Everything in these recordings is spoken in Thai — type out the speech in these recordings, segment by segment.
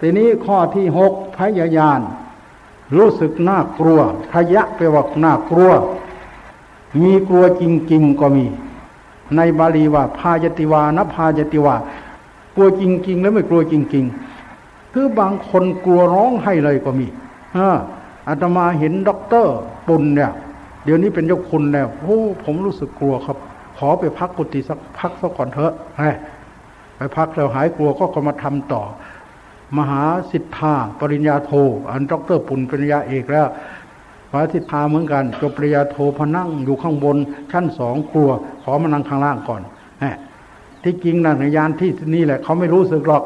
ทีนี้ข้อที่หกพยายาน รู้สึกน่ากลัวพยะไปว่าน่ากลัว มีกลัวจริง ๆ ก็มี ในบาลีว่าพายติวานพายติวากลัวจริง ๆ แล้วไม่กลัวจริง ๆ คือบางคนกลัวร้องให้เลยก็มีอาตมาเห็นด็อกเตอร์ปุณเนี่ย เดี๋ยวนี้เป็นเจ้าคุณแล้วโอ้ผมรู้สึกกลัวครับ ขอไปพักกุฏิสักพักสักก่อนเถอะไปพักแล้วหายกลัวก็ก็มาทำต่อ มหาสิทธาปริญญาโท อันด็อกเตอร์ปุณปริญญาเอกแล้วมหาสิทธาเหมือนกันจบปริญญาโทพนั่งอยู่ข้างบน ชั้นสองกลัว ขอมานั่งข้างล่างก่อนที่จริงนะในยานที่นี่แหละเขาไม่รู้สึกหรอก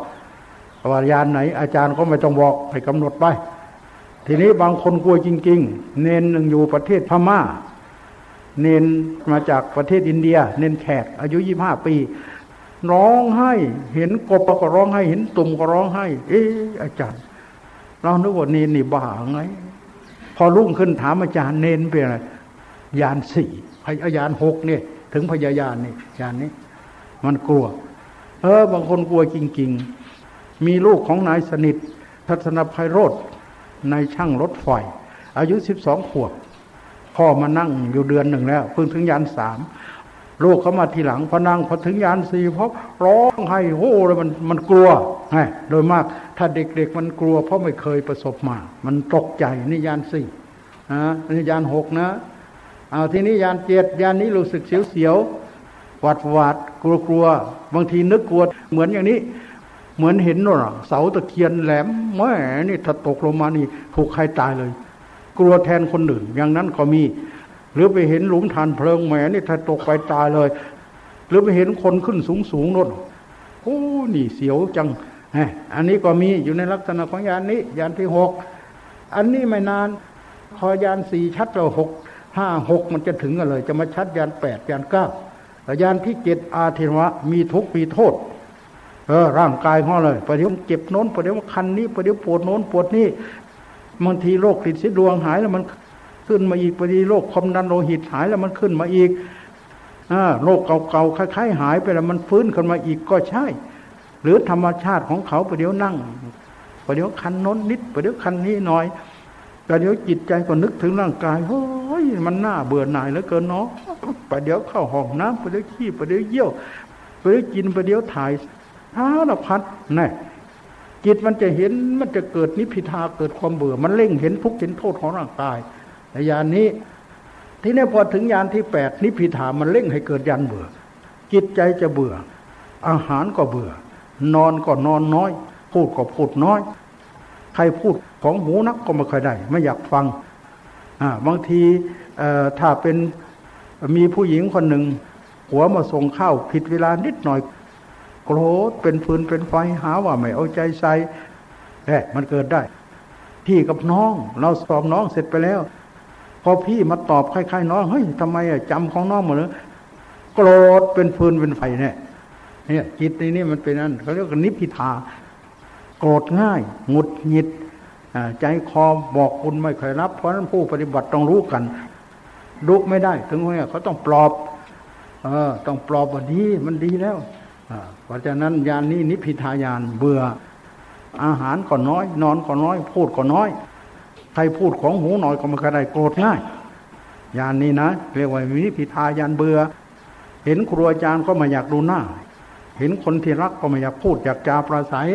ว่ายานไหน อาจารย์ก็ไม่ต้องบอกให้กำหนดไป ทีนี้บางคนกลัวจริง ๆ เนนหนึ่งอยู่ประเทศพม่า เนนมาจากประเทศอินเดีย เนนแขกอายุยี่ห้าปี ร้องไห้ เห็นกบก็ร้องไห้ เห็นตุ่มก็ร้องไห้ เอ๊อาจารย์ เรานึกว่าเนนนี่บ้าไง พอรุ่งขึ้นถามอาจารย์เนนเป็นอะไรยานสี่พยานหกเนี่ยถึงพยายานนี่ยานนี้ มันกลัว เออบางคนกลัวจริง ๆ มีลูกของนายสนิท ทัศนภัยโรธในช่างรถไฟอายุสิบสองขวบพ่อมานั่งอยู่เดือนหนึ่งแล้วเพิ่งถึงยานสาม ลูกเขามาทีหลังพอนั่งพอถึงยานสี่เพราะร้องไห้โอ้แล้วมันมันกลัวไงโดยมากถ้าเด็กๆมันกลัว เพราะไม่เคยประสบมา มันตกใจนี่ยานสี่นะนี่ยานหกนะเอาทีนี้ยานเจ็ดยานนี้รู้สึกเสียวๆหวาดหวาดกลัวกลัวบางทีนึกกลัวเหมือนอย่างนี้ เหมือนเห็นน่ะเสาตะเคียนแหลมแม่นี่ถ้าตกลงมานี่ถูกใครตายเลย กลัวแทนคนอื่นอย่างนั้นก็มี หรือไปเห็นหลุมฐานเพลิงแหมนี่ถ้าตกไปตายเลย หรือไปเห็นคนขึ้นสูงสูงน่นโอ้นี่เสียวจังอันนี้ก็มีอยู่ในลักษณะของยานนี้ยานที่หกอันนี้ไม่นานพอยานสี่ชัดเราหกห้าหกมันจะถึงกันเลย จะมาชัดยานแปดยานเก้ายานที่เจ็ดอาทิวะ มีทุกมีโทษ เออ ร่างกายขอเลยประเดี๋ยวเจ็บโน้นประเดี๋ยวคันนี้ประเดี๋ยวปวดโน้นปวดนี่บางทีโรคติดสียดวงหายแล้วมัน ขึ้นมาอีกประเดี๋ยวโรคความดันโลหิตหายแล้วมันขึ้นมาอีกอโรคเก่าๆคล้ายๆหายไปแล้วมันฟื้นขึ้นมาอีกก็ใช่ หรือธรรมชาติของเขาประเดี๋ยวนั่งประเดี๋ยวคันน้นนิดประเดี๋ยวคันนี้หน่อยประเดี๋ยวจิตใจก็นึกถึงร่างกายเฮ้ยมันน่าเบื่อหน่ายเหลือเกินเนาะประเดี๋ยวเข้าห้องน้ำประเดี๋ยวขี้ประเดี๋ยวเยี่ยวประเดี๋ยวกินประเดี๋ยวถ่ายท้าละพัดนี่จิตมันจะเห็นมันจะเกิดนิพิทาเกิดความเบื่อ มันเล่งเห็นทุกข์เห็นโทษของร่างกาย ในยานนี้ ที่นี่พอถึงยานที่แปดนิพิทามันเล่งให้เกิดยันเบื่อ จิตใจจะเบื่อ อาหารก็เบื่อ นอนก็นอนน้อย พูดก็พูดน้อย ใครพูดของหูนักก็ไม่ค่อยได้ ไม่อยากฟังบางทีถ้าเป็นมีผู้หญิงคนหนึ่งหัวมาส่งข้าวผิดเวลานิดหน่อยโกรธเป็นฟืนเป็นไฟหาว่าไม่เอาใจใส่แหมมันเกิดได้พี่กับน้อง เราสอบน้องเสร็จไปแล้ว พอพี่มาตอบคล้ายๆน้องเฮ้ยทำไมอะจำของน้องหมดเลยโกรธเป็นฟืนเป็นไฟเนี่ยเนี่ยจิตในนี้มันเป็นนั่นเขาเรียกว่านิพพิทา โกรธง่ายหงุดหงิดใจคอบอกคุณไม่เคยรับ เพราะนั้นผู้ปฏิบัติต้องรู้กันดุไม่ได้ ถึงเนี่ยเขาต้องปลอบ เออ ต้องปลอบว่าดีมันดีแล้วเพราะฉะนั้นยานนี้นิพิทายานเบื่ออาหารก็น้อย นอนก็น้อย พูดก็น้อย ใครพูดของหูหน่อยก็ม่เคยได้โกรธง่ายยานนี้นะเรียกว่านิพิทายานเบื่อเห็นครูอาจารย์ก็ไม่อยากดูหน้า เห็นคนที่รักก็ไม่อยากพูดอยากจาปราศัย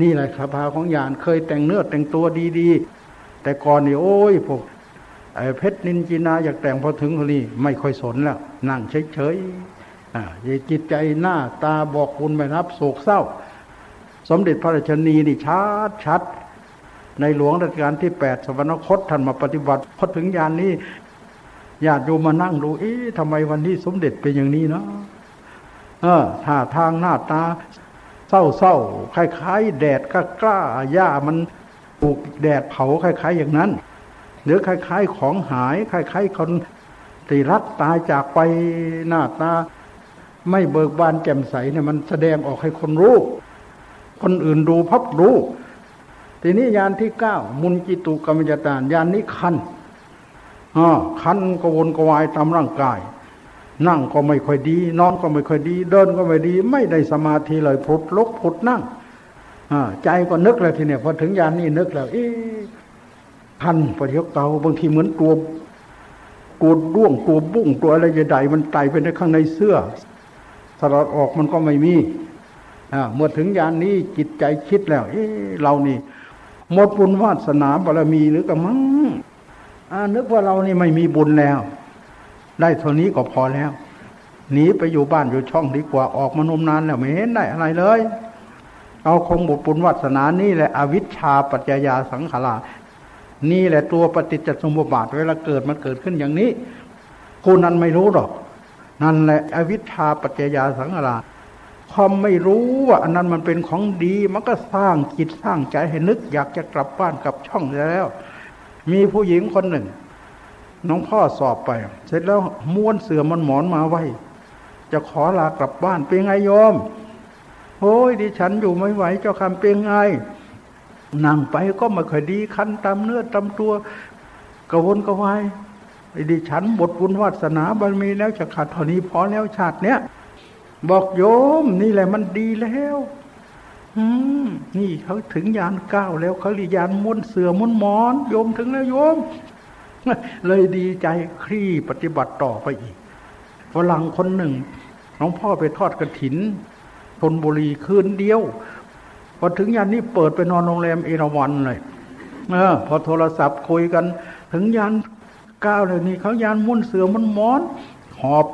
นี่แหละคาพาของยานเคยแต่งเนื้อแต่งตัวดีๆ แต่ก่อนนี่โอ้ยพวกเพชรนินจินาอยากแต่งพอถึงคนนี้ไม่ค่อยสนแล้ว นั่งเฉยๆจิตใจหน้าตาบอกคุณไม่รับโศกเศร้า สมเด็จพระราชนีนี่ชัดชัด ในหลวงรัชกาลที่แปดสวรรคตท่านมาปฏิบัติพอถึงยานนี้ญาติโยมมานั่งดู เอ๊ะทำไมวันนี้สมเด็จเป็นอย่างนี้เนาะเออท่าทางหน้าตาเศร้าๆคล้ายๆแดดกล้าหญ้ามันปลูกแดดเผาคล้ายๆ อย่างนั้น หรือคล้ายๆของหายคล้ายๆคนตีรักตายจากไปหน้าตา ไม่เบิกบานแจ่มใสเนี่ยมันแสดงออกให้คนรู้ คนอื่นดูพับรู้ ทีนี้ยานที่เก้ามุนจิตุกรรมยตานยานนี้คันอ่าคันกวนกวายตามร่างกาย นั่งก็ไม่ค่อยดี นอนก็ไม่ค่อยดี เดินก็ไม่ดี ไม่ได้สมาธิเลยพุดลุกพุดนั่งใจก็นึกเลยทีเนี้ยพอถึงยานนี่นึกแล้ว เอ๊ะพันประเดี๋ยวเกาบางทีเหมือนตัวตัวด้วงตัวบุ้งตัวอะไรใหญ่ๆมันไต่ไปในข้างในเสื้อสลัดออกมันก็ไม่มีเมื่อถึงยานนี้จิตใจคิดแล้ว เอ๊เรานี่ หมดบุญวาสนาบารมีหรือกระมังนึกว่าเรานี่ไม่มีบุญแล้ว ได้เท่านี้ก็พอแล้วหนีไปอยู่บ้านอยู่ช่องดีกว่าออกมานมนานแล้วไม่เห็นได้อะไรเลย เอาคงบุญบุญวาสนานี่แหละอวิชชาปัจจยาสังขารานี่แหละตัวปฏิจจสมุปบาทเวลาเกิดมันเกิดขึ้นอย่างนี้คนนั้นไม่รู้หรอก นั่นแหละอวิชชาปัจจยาสังขารา ความไม่รู้ว่าอันนั้นมันเป็นของดี มันก็สร้างจิตสร้างใจให้นึก อยากจะกลับบ้านกลับช่องแล้ว มีผู้หญิงคนหนึ่ง น้องพ่อสอบไป เสร็จแล้วม้วนเสือมันหมอนมาไว้ จะขอลากลับบ้านเป็นไงโยมโอ้ยดิฉันอยู่ไม่ไหวเจ้าคำเป็นไงนั่งไปก็ไม่ค่อยดีคันตามเนื้อตามตัวกระวนกระวายไอ้ดิฉันบทบุญวาสนาบารมีแล้วจะขาดเท่านี้พอแล้วชาติเนี้ย บอกโยม นี่แหละมันดีแล้วอืมนี่เขาถึงยานเก้าแล้วเขาเรียานม้วนเสือม้วนมอน โยมถึงแล้วโยม เลยดีใจคลี่ปฏิบัติต่อไปอีกฝรั่งคนหนึ่งน้องพ่อไปทอดกระถินทนบุรีคืนเดียวพอถึงยานนี้เปิดไปนอนโรงแรมเอราวันเลยเออพอโทรศัพท์คุยกัน ถึงยานก้าวเลยนี่เขายานม้วนเสือมันมอน หอบ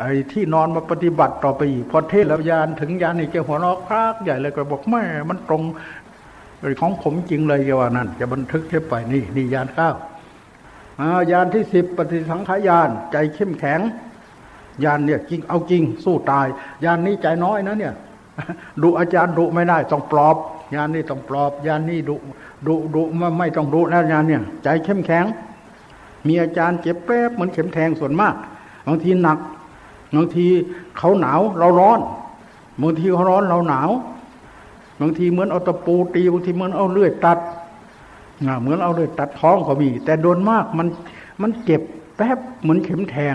ไอ้ที่นอนมาปฏิบัติต่อไปอีกพอเทศแล้วยานถึงยานนี่เจ้าหัวเราะครากใหญ่เลยก็บอกแม่มันตรงของผมจริงเลยเยาว่านั่นจะบันทึกเทปไปนี่นี่ยานข้าวยานที่สิบปฏิสังขายานใจเข้มแข็งยานเนี่ยจริงเอาจริงสู้ตายยานนี้ใจน้อยนะเนี่ยดุอาจารย์ดุไม่ได้ต้องปลอบยานนี้ต้องปลอบยานนี้ดุดุดุไม่ไม่ต้องดุแล้วยานเนี่ย ใจเข้มแข็ง มีอาจารย์เจ็บแป๊บเหมือนเข็มแทงส่วนมากบางทีหนัก บางทีเขาหนาวเราร้อนบางทีเขาร้อนเราหนาวบางทีเหมือนเอาตะปูตีบางทีเหมือนเอาเลื่อยตัดเหมือนเอาเลื่อยตัดท้องเขามี แต่โดนมากมันมันเจ็บแป๊บเหมือนเข็มแทง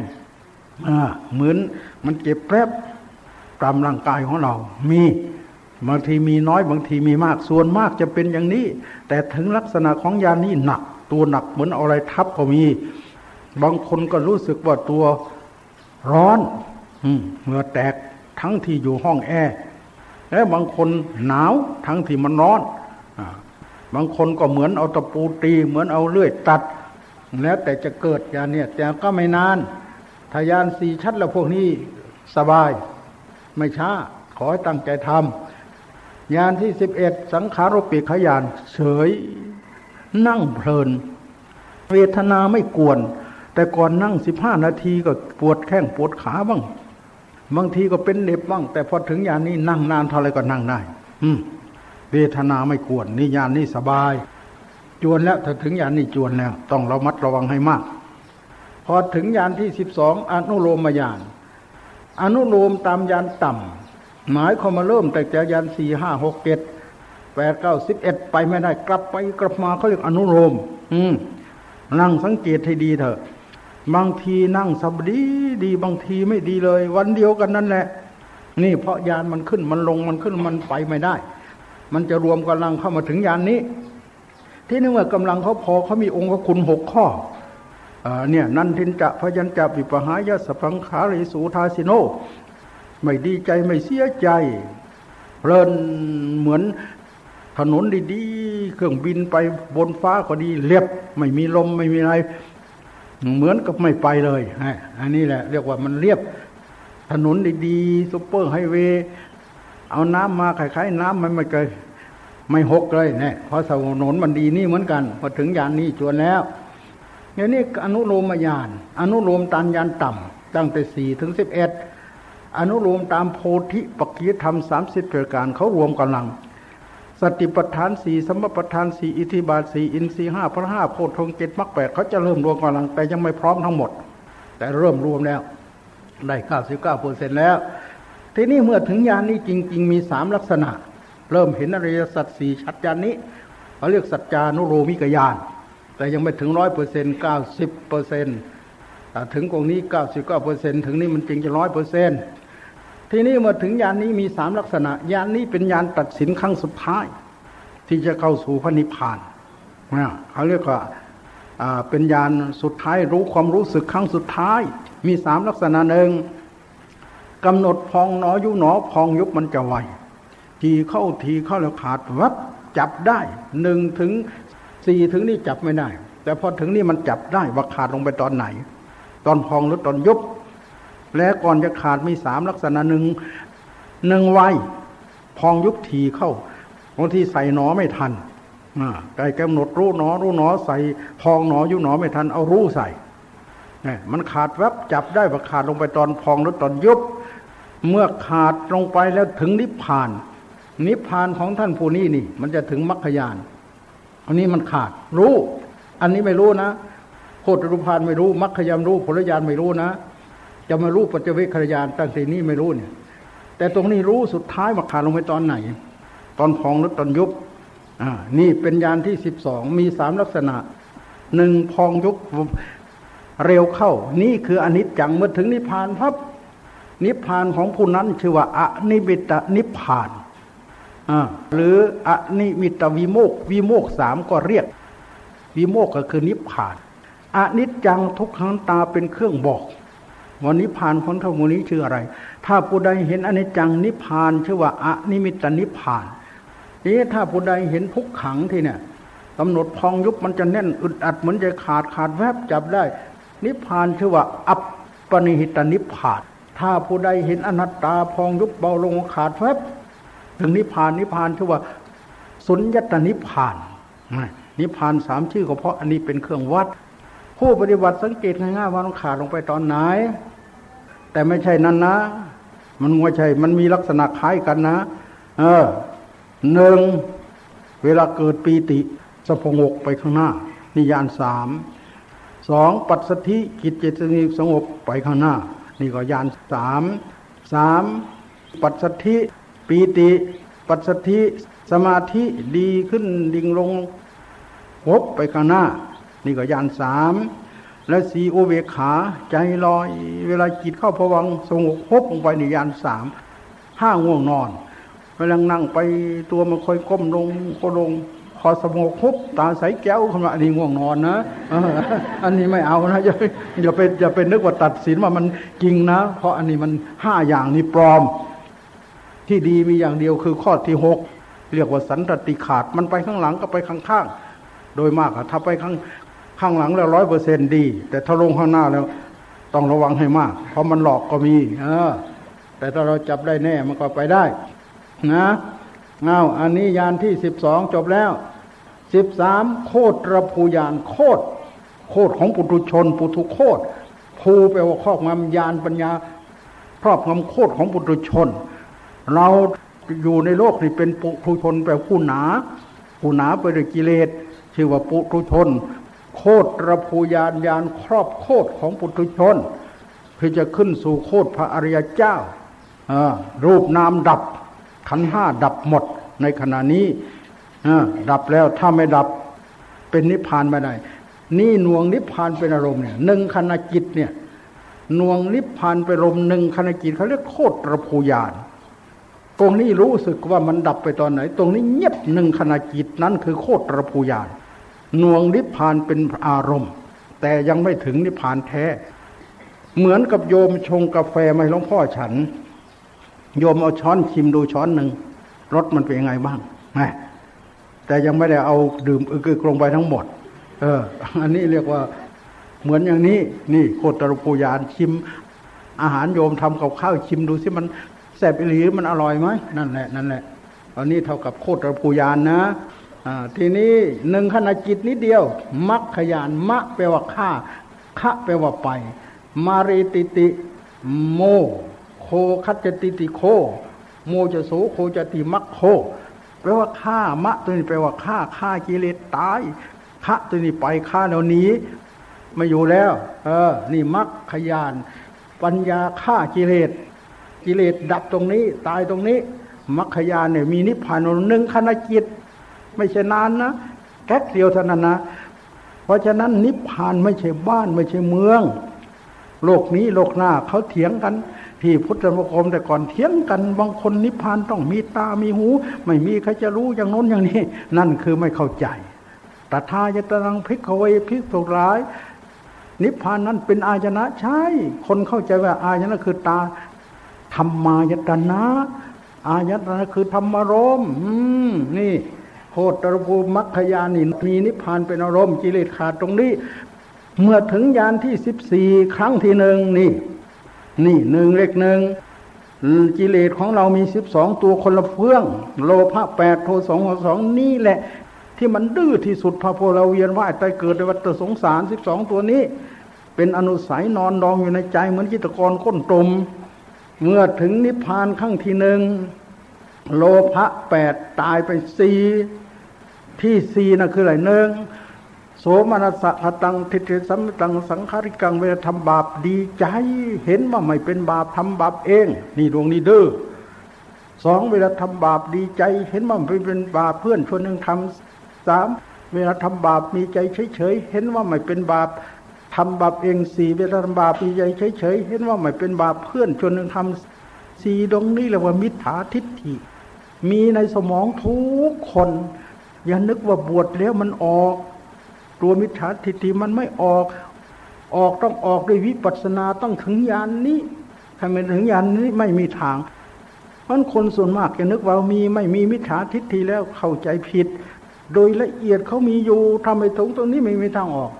เหมือนมันเจ็บแป๊บตามร่างกายของเรา มีบางทีมีน้อยบางทีมีมากส่วนมากจะเป็นอย่างนี้ แต่ถึงลักษณะของยานี้หนัก ตัวหนักเหมือนอะไรทับก็มี บางคนก็รู้สึกว่าตัวร้อน เหงื่อแตกทั้งที่อยู่ห้องแอร์และบางคนหนาวทั้งที่มันร้อนบางคนก็เหมือนเอาตะปูตี เหมือนเอาเลื่อยตัด แล้วแต่จะเกิดยาเนี่ย แต่ก็ไม่นานทายานสี่ชัดแล้วพวกนี้สบาย ไม่ช้า ขอให้ตั้งใจทำยานที่สิบเอ็ดสังขารปิขยาน เฉย นั่งเพลิน เวทนาไม่กวน แต่ก่อนนั่งสิบห้านาทีก็ปวดแข้งปวดขาบ้าง บางทีก็เป็นเน็บบ้าง แต่พอถึงยานนี้นั่งนานเท่าไรก็นั่งได้ อืมเวทนาไม่กวนนี่ยานนี้สบาย จวนแล้วถ้าถึงยานนี้จวนแล้ว ต้องระมัดระวังให้มาก พอถึงยานที่สิบสองอนุโลมยาน อนุโลมตามยานต่ำหมายความมาเริ่มแต่จากยานสี่ห้าหกเจ็ดแปดเก้าสิบเอ็ดไปไม่ได้ กลับไปกลับมาเขาเรียกอนุโลม อืมนั่งสังเกตให้ดีเถอะ บางทีนั่งสบดีดีบางทีไม่ดีเลย วันเดียวกันนั่นแหละ นี่เพราะยานมันขึ้นมันลงมันขึ้นมันไปไม่ได้ มันจะรวมกำลังเข้ามาถึงยานนี้ ที่นี่เมื่อกำลังเขาพอเขามีองค์คุณหกข้อเนี่ยนันทินจะพยัญจะปิปหายะสพังขาริสูทาสิโน ไม่ดีใจไม่เสียใจเพลินเหมือนถนนดีๆ เครื่องบินไปบนฟ้าก็ดีเรียบ ไม่มีลมไม่มีอะไร เหมือนกับไม่ไปเลยอันนี้แหละ เรียกว่ามันเรียบถนนดีๆซุปเปอร์ไฮเวย์เอาน้ำมาคล้ายๆ น้ำมันไม่เคยไม่หกเลยเนี่ยเพราะถนนมันดีนี่เหมือนกัน พอถึงยานนี้จวนแล้วอย่างนี้อนุโลมยาน อนุโลมตานยานต่ำตั้งแต่สี่ถึงสิบเอ็ดอนุโลมตามโพธิปัจจธรรมสามสิบประการเขารวมกำลัง สติปัฏฐานสี่สมปัฏฐานสี่อิทธิบาทสี่อินทรีห้าพระห้าโพธงเกตมรรคแปดเขาจะเริ่มรวมกำลังแต่ยังไม่พร้อมทั้งหมด แต่เริ่มรวมแล้ว ได้เก้าสิบเก้าเปอร์เซ็นแล้ว ทีนี้เมื่อถึงยานนี้จริง ๆ มีสามลักษณะ เริ่มเห็นอริยสัจสี่ชัดยานนี้เขาเรียกสัจจานุโรมิกยานแต่ยังไม่ถึงร้อยเปอร์เซ็นต์เก้าสิบเปอร์เซ็นต์ถึงตรงนี้เก้าสิบเก้าเปอร์เซ็นต์ถึงนี้มันจริงจะร้อยเปอร์เซ็นต์ ทีนี้มื่อถึงยานนี้มีสามลักษณะยานนี้เป็นยานตัดสินครั้งสุดท้าย ที่จะเข้าสู่พระนิพพานนะเขาเรียกว่าเป็นยานสุดท้ายรู้ความรู้สึกครั้งสุดท้าย มีสามลักษณะหนึ่งกำหนดพองหนอยุหนอพองยุบมันจะไวทีเข้าทีเข้าแล้วขาดวับจับได้หนึ่งถึงสี่ถึงนี่จับไม่ได้ แต่พอถึงนี่มันจับได้ว่าขาดลงไปตอนไหน ตอนพองหรือตอนยุบ และก่อนจะขาดมีสามลักษณะหนึ่งหนึ่งไวพองยุบทีเข้าบางทีใส่หนอไม่ทันไก่กำหนดรู้หนอ รู้หนอใส่พองหนอยุหนอไม่ทันเอารู้ใส่เนี่ยมันขาดแวบจับได้ว่าขาดลงไปตอนพองหรือตอนยุบ เมื่อขาดลงไปแล้วถึงนิพพาน นิพพานของท่านผู้นี้นี่ มันจะถึงมรรคยานอันนี้มันขาด รู้ อันนี้ไม่รู้นะโคตรรูปานไม่รู้มรรคยามรู้ผลญาณไม่รู้นะ จะมารู้ปัจเจเวคขยานตั้งแต่นี้ไม่รู้เนี่ย แต่ตรงนี้รู้สุดท้ายมาขาดลงไปตอนไหน ตอนพองหรือตอนยุบอ่านี่เป็นยานที่สิบสองมีสามลักษณะหนึ่งพองยุบเร็วเข้า นี่คืออนิจจังเมื่อถึงนิพพานพับนิพพานของผู้นั้นชื่อว่าอะนิบิตนิพพานหรืออะนิมิตวิโมกวิโมกสามก็เรียก วิโมกก็คือนิพพานอนิจจังทุกขังตาเป็นเครื่องบอก ว่านิพพานของท่านมูนี้ชื่ออะไร ถ้าผู้ใดเห็นอนิจจังนิพพานชื่อว่าอนิมิตนิพพานนี้ถ้าผู้ใดเห็นทุกขังที่เนี่ยกำหนดพองยุบมันจะแน่นอึดอัดเหมือนจะขาดขาดแวบจับได้ นิพพานชื่อว่า อัปปนิหิตนิพพาน ถ้าผู้ใดเห็นอนัตตาพองยุบเบาลงขาดแวบถึงนิพพานนิพพานชื่อว่า สุญญตนิพพาน นิพพานสามชื่อก็เพราะอันนี้เป็นเครื่องวัด ผู้ปฏิบัติสังเกตง่ายๆว่ามันขาดลงไปตอนไหน แต่ไม่ใช่นั้นนะ มันไม่ใช่ มันมีลักษณะคล้ายกันนะ เออหนึ่งเวลาเกิดปีติสะพงกไปข้างหน้า นิยานสามสองปัสสธิกิจเจตนิสงบไปข้างหน้า นี่ก็ยานสามสามปัสสธิปีติ ปัสสธิสมาธิดีขึ้นดิ่งลงหบไปข้างหน้า นี่ก็ยานสาม และสีโอเวขาใจลอย เวลาจิตเข้าพวังสงบหบลงไปในยานสามห้าง่วงนอนเวลานั่งไปตัวมันค่อยก้มลงก็ลงพอสงคุบตาใสแก้วขนาดนี้ง่วงนอนนะอันนี้ไม่เอานะอย่าอย่าไปอย่าไปนึกว่าตัดสินว่ามันจริงนะ เพราะอันนี้มันห้าอย่างนี้ปลอม ที่ดีมีอย่างเดียวคือข้อที่หกเรียกว่าสันตติขาดมันไปข้างหลังก็ไปข้างๆโดยมากอะถ้าไปข้าง ข้างหลังแล้วร้อยเปอร์เซ็นดี แต่ถ้าลงข้างหน้าแล้ว ต้องระวังให้มาก เพราะมันหลอกก็มีเออแต่ถ้าเราจับได้แน่มันก็ไปได้ นะเอาอันนี้ยานที่สิบสองจบแล้วสิบสามโคตรภูยานโคตรโคตรของปุถุชน ปุถุโคตรภูแปลว่าครอบงำยานปัญญา ครอบงำโคตรของปุถุชน เราอยู่ในโลกนี่เป็นปุถุชนแปลผู้หนา ผู้หนาไปด้วยกิเลสชื่อว่าปุถุชน โคตรภูยานยานครอบโคตรของปุถุชนเพื่อจะขึ้นสู่โคตรพระอริยเจ้ารูปนามดับขันห้าดับหมดในขณะนี้ดับแล้วถ้าไม่ดับเป็นนิพพานไม่ได้ นี่หน่วงนิพพานเป็นอารมณ์เนี่ยหนึ่งขณะจิตเนี่ยหน่วงนิพพานเป็นอารมณ์หนึ่งขณะจิตเขาเรียกโคตรภูยานตรงนี้รู้สึกว่ามันดับไปตอนไหน ตรงนี้เงียบหนึ่งขณะจิตนั้นคือโคตรภูยาน หน่วงนิพพานเป็นอารมณ์ แต่ยังไม่ถึงนิพพานแท้ เหมือนกับโยมชงกาแฟมาให้หลวงพ่อฉัน โยมเอาช้อนชิมดูช้อนหนึ่งรสมันเป็นยังไงบ้างแต่ยังไม่ได้เอาดื่มอึกๆลงไปทั้งหมด เออ อันนี้เรียกว่าเหมือนอย่างนี้ นี่โคตรปูยานชิม อาหารโยมทำกับข้าวชิมดูสิมันแซ่บหรือมันอร่อยไหมนั่นแหละนั่นแหละอันนี้เท่ากับโคตรปูยานนะ ทีนี้หนึ่งขณะจิตนิดเดียว มักขยานมะแปลว่าฆ่าคะแปลว่าไป มารีติติโม โคคัจติติโค โมจะโสโคจะติมักโค แปลว่าฆ่ามะตัวนี้แปลว่าฆ่าฆ่ากิเลสตายฆ่าตัวนี้ไปฆ่าแล้วนี้ไม่อยู่แล้ว เออ นี่มักขยาน ปัญญาฆ่ากิเลสกิเลสดับตรงนี้ ตายตรงนี้มัคคยานเนี่ยมีนิพพานหนึ่งขณะจิต ไม่ใช่นานนะแค่เดียวเท่านั้นนะ เพราะฉะนั้นนิพพานไม่ใช่บ้านไม่ใช่เมือง โลกนี้โลกหน้าเขาเถียงกัน ที่พุทธมคมแต่ก่อนเถียงกันบางคนนิพพานต้องมีตามีหู ไม่มีใครจะรู้อย่างน้นอย่างนี้ นั่นคือไม่เข้าใจตถายตรังพิกเวพิกตุร้าย นิพพานนั้นเป็นอายนะใช่ คนเข้าใจว่าอายนะคือตาธรรมายตนะ อายตนะคือธรรมารมอืมนี่ โหตรภูมัคคยานิมีนิพพานเป็นอารมณ์กิเลสขาดตรงนี้ เมื่อถึงยานที่สิบสี่ครั้งที่หนึ่งนี่ นี่หนึ่งเลขหนึ่งกิเลสของเรามีสิบสองตัวคนละเฟื่อง โลภะแปดโทสองสองนี่แหละ ที่มันดื้อที่สุดพระโพลาเวียนว่ายตายเกิดในวัฏสงสารสิบสองตัวนี้ เป็นอนุสัยนอนดองอยู่ในใจเหมือนจิตกรก้นตมเมื่อถึงนิพพานขั้งที่หนึ่ง โลภะแปดตายไปสี่ที่สี่นะคืออะไรหนึ่งโสมนัสสะตังทิฏฐิสัมตังสังขาริกังเวลาทำบาปดีใจ เห็นว่าไม่เป็นบาปทำบาปเอง นี่ดวงนี้เด้อสองเวลาทำบาปดีใจ เห็นว่าไม่เป็นบาปเพื่อนชวนหนึ่งทำสามเวลาทำบาปมีใจเฉยๆเห็นว่าไม่เป็นบาปทำบาปเองสี่เวลาทำบาปมีใจเฉยๆเห็นว่าไม่เป็นบาปเพื่อนชวนหนึ่งทำ สี่ดวงนี้เรียกว่ามิจฉาทิฏฐิ มีในสมองทุกคน อย่านึกว่าบวชแล้วมันออก ตัวมิจฉาทิฏฐิมันไม่ออก ออกต้องออกด้วยวิปัสสนาต้องถึงยานนี้ถ้าไม่ถึงยานนี้ไม่มีทางมันคนส่วนมากจะนึกว่ามีไม่มีมิจฉาทิฏฐิแล้วเข้าใจผิด โดยละเอียดเขามีอยู่ทำให้ถึงตรงนี้ไม่มีทางออก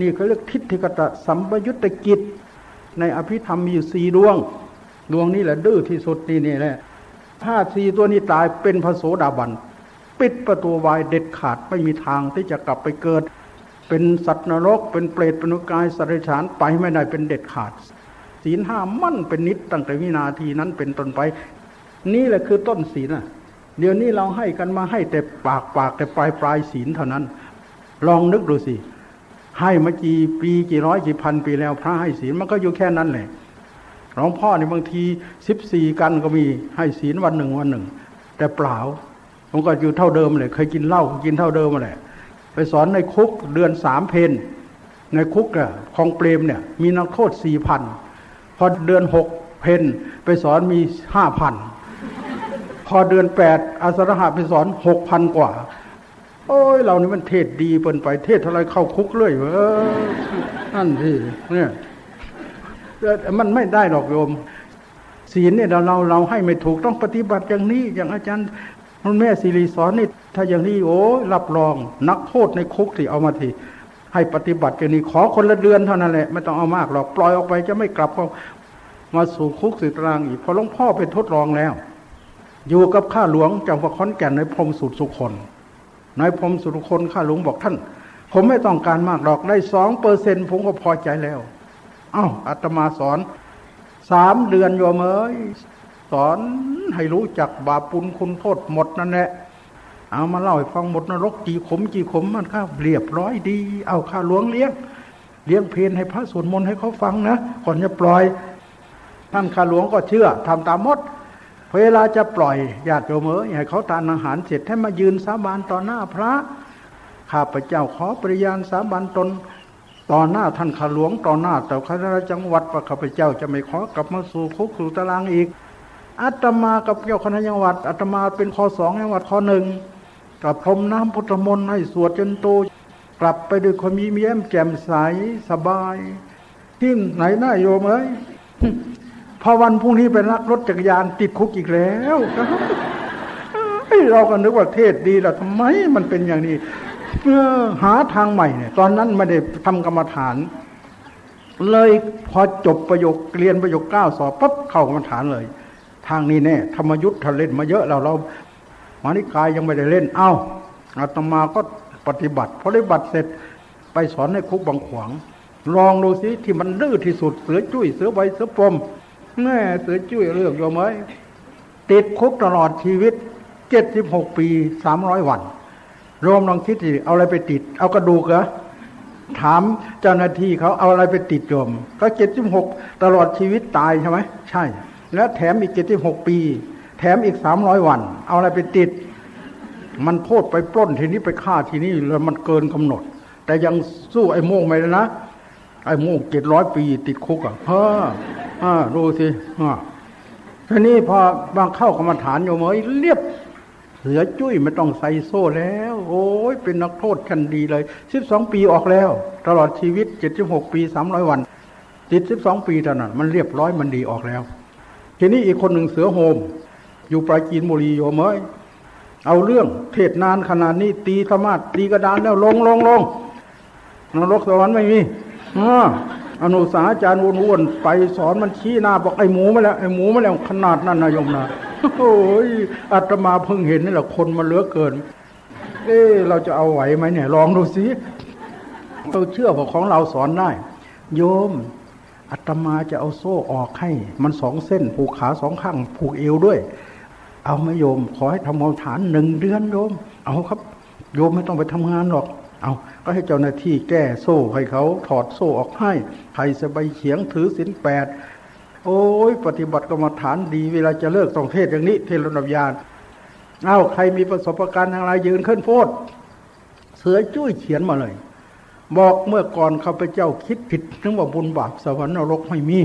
นี่เขาเรียกทิฏฐิกตะสัมปยุตตกิจ ในอภิธรรมมีอยู่สี่ดวง ดวงนี้แหละดื้อที่สุดนี่นี่แหละถ้าสี่ตัวนี้ตายเป็นพระโสดาบัน ปิดประตูวายเด็ดขาดไม่มีทางที่จะกลับไปเกิด เป็นสัตว์นรก เป็นเปรตเป็นนุกายสัตว์ฉานไปไม่ได้เป็นเด็ดขาด ศีลห้ามั่นเป็นนิดตั้งแต่วินาทีนั้นเป็นต้นไป นี่แหละคือต้นศีลอะเดี๋ยวนี้เราให้กันมาให้แต่ปากปากแต่ปลายปลายศีลเท่านั้น ลองนึกดูสิ ให้มากี่ปีกี่ร้อยกี่พันปีแล้วพระให้ศีลมันก็อยู่แค่นั้นแหละ หลวงพ่อในบางทีสิบสี่กันก็มีให้ศีลวันหนึ่งวันหนึ่ง แต่เปล่าผมก็อยู่เท่าเดิมเลยเคยกินเหล้ากินเท่าเดิมมาแหละไปสอนในคุกเดือนสามเพนในคุกอะของเปรมเนี่ย มีนักโทษสี่พันพอเดือนหกเพนไปสอนมีห้าพันพอเดือนแปดอาสรหะไปสอนหกพันกว่า โอ้ยเรานี่มันเทศดีเปินไปเทศเท่าไรเข้าคุกเลยเออนั่นที่เนี่ย มันไม่ได้หรอกโยม ศีลเนี่ยเราเราเราให้ไม่ถูกต้องปฏิบัติอย่างนี้ อย่างอาจารย์มันแม่สิริสอนนี่ถ้าอย่างนี้โอ้รับรองนักโทษในคุกที่เอามาทีให้ปฏิบัติอย่างนี้ขอคนละเดือนเท่านั้นแหละไม่ต้องเอามากหรอกปล่อยออกไปจะไม่กลับเข้ามาสู่คุกสิตรางอีกพอหลวงพ่อไปทดลองแล้ว อยู่กับข้าหลวงจังหวัดขอนแก่นในพรมสุดสุคนในพรมสุดสุคนข้าหลวงบอกท่าน ผมไม่ต้องการมากหรอกได้สองเปอร์เซ็นผมก็พอใจแล้ว อ้าอาตมาสอนสามเดือนโยมเอ้ยสอนให้รู้จักบาปุลคุณโทษหมดนั่นแหละเอามาเล่าให้ฟังหมดนรกจีขมจีขมมันข้าเรียบร้อยดี เอาข้าหลวงเลี้ยง เลี้ยงเพลนให้พระสวดมนต์ให้เขาฟังนะก่อนจะปล่อย ท่านข้าหลวงก็เชื่อทำตามมดเวลาจะปล่อยญาติโยมเอ๋ยให้เขาทานอาหารเสร็จให้มายืนสาบานต่อหน้าพระข้าพเจ้าขอปริยานสาบานตน ต่อหน้าท่านข้าหลวงต่อหน้าแต่ข้าราชจังหวัดว่าข้าพเจ้าจะไม่ขอกลับมาสู่คุกสู่ตารางอีกอาตมากับเจ้าคณะจังหวัดอาตมาเป็นข้อสองจังหวัดข้อหนึ่งกับพรมน้ำพุทธมนต์ให้สวดจนโตกลับไปด้วยความมีเมียมแจ่มใสสบายที่ไหนหน้าโยมเอ้ยพอวันพรุ่งนี้เป็นรักรถจักรยานติดคุกอีกแล้วเราก็นึกว่าเทศดีแล้วทำไมมันเป็นอย่างนี้ หาทางใหม่เนี่ย ตอนนั้นไม่ได้ทำกรรมฐาน เลยพอจบประโยคเรียนประโยคเก้าสอบปั๊บเข้ากรรมฐานเลย ทางนี้แน่ธรรมยุทธ์ทะเล่นมาเยอะเราเรามานิกายยังไม่ได้เล่น เอา้าอาตมาก็ปฏิบัติพอปฏิบัติเสร็จไปสอนให้คุกบางขวาง ลองดูสิที่มันดื้อที่สุดเสือจุ้ยเสือใบเสือปมแม่เสือจุ้ยเรื่องโยมไหมติดคุกตลอดชีวิตเจ็ดสิบหกปีสามร้อยวัน รวมลองคิดสิเอาอะไรไปติด เอากระดูกเหรอถามเจ้าหน้าที่เขาเอาอะไรไปติดโยม ก็เจ็ดสิบหกตลอดชีวิตตายใช่ไหมใช่ แล้วแถมอีกเจ็ดสิบหกปี แถมอีกสามร้อยวัน เอาอะไรไปติด มันโทษไปปล้นทีนี้ไปฆ่าทีนี้แล้วมันเกินกำหนด แต่ยังสู้ไอ้โม่งไม่เลยนะไอ้โม่งเจ็ดร้อยปีติดคุกอะเฮ้ออ่าดูสิอ่าทีนี้พอบางเข้ากรรมฐานโยมเอ้ยเรียบ เสือจุ้ยไม่ต้องใส่โซ่แล้ว โอ้ยเป็นนักโทษชั้นดีเลยสิบสองปีออกแล้ว ตลอดชีวิตเจ็ดสิบหกปีสามร้อยวันติดสิบสองปีเท่านั้นมันเรียบร้อยมันดีออกแล้ว ทีนี้อีกคนหนึ่งเสือโฮม อยู่ปราจีนบุรีโยมเอ้ยเอาเรื่องเทศนานขนาดนี้ตีธรรมาตีกระดานแล้วลงลงลงนรกสวรรค์ไม่มีอนุสาอาจารย์วนๆไปสอนมันชี้หน้าบอกไอ้หมูมาแล้วไอ้หมูมาแล้วขนาดนั้นนะโยมนะ โอ้ยอาตมาเพิ่งเห็นนี่แหละคนมาเหลือเกิน เอ๊เราจะเอาไหวไหมเนี่ยลองดูสิเราเชื่อว่าของเราสอนได้ โยมอาตมาจะเอาโซ่ออกให้ มันสองเส้น ผูกขาสองข้างผูกเอวด้วย เอาไหมโยม ขอให้ทำมรฐานหนึ่งเดือนโยม เอาครับ โยมไม่ต้องไปทำงานหรอก เอาก็ให้เจ้าหน้าที่แก้โซ่ให้เขาถอดโซ่ออกให้ใครสบายเฉียงถือศีลแปด โอ้ยปฏิบัติกรรมฐานดี เวลาจะเลิกต้องเทศอย่างนี้ เทศรนบยานเอ้าใครมีประสบการณ์ทางไรยืนขึ้นโพดเสือจุ้ยเขียนมาเลย บอกเมื่อก่อนข้าพเจ้าคิดผิดนึกว่าบุญบาปสวรรค์นรกไม่มี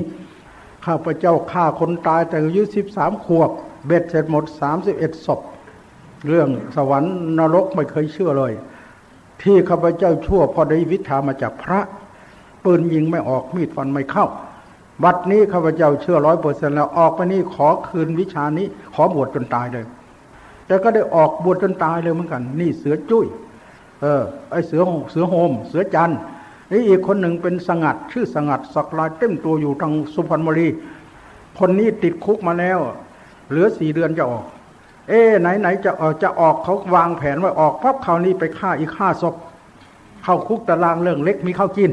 ข้าพเจ้าฆ่าคนตายแต่อายุสิบสามขวบ เบ็ดเสร็จหมดสามสิบเอ็ดศพเรื่องสวรรค์นรกไม่เคยเชื่อเลย ที่ข้าพเจ้าชั่วพอได้วิชามาจากพระปืนยิงไม่ออกมีดฟันไม่เข้า บัดนี้ข้าพเจ้าเชื่อร้อยเปอร์เซ็นแล้วออกไปนี่ขอคืนวิชานี้ ขอบวชจนตายเลย แต่ก็ได้ออกบวชจนตายเลยเหมือนกัน นี่เสือจุ้ย เออ ไอเสือเสือโฮม เสือจันนี่อีกคนหนึ่งเป็นสงัด ชื่อสงัดสักลายเต็มตัวอยู่ทางสุพรรณบุรี คนนี้ติดคุกมาแล้ว เหลือสี่เดือนจะออก เอ๊ไหนไหนจะออกจะออกเขาวางแผนไว้ออกพับคราวนี้ไปฆ่าอีกฆ่าศพเข้าคุกตารางเรื่องเล็กมีข้าวกิน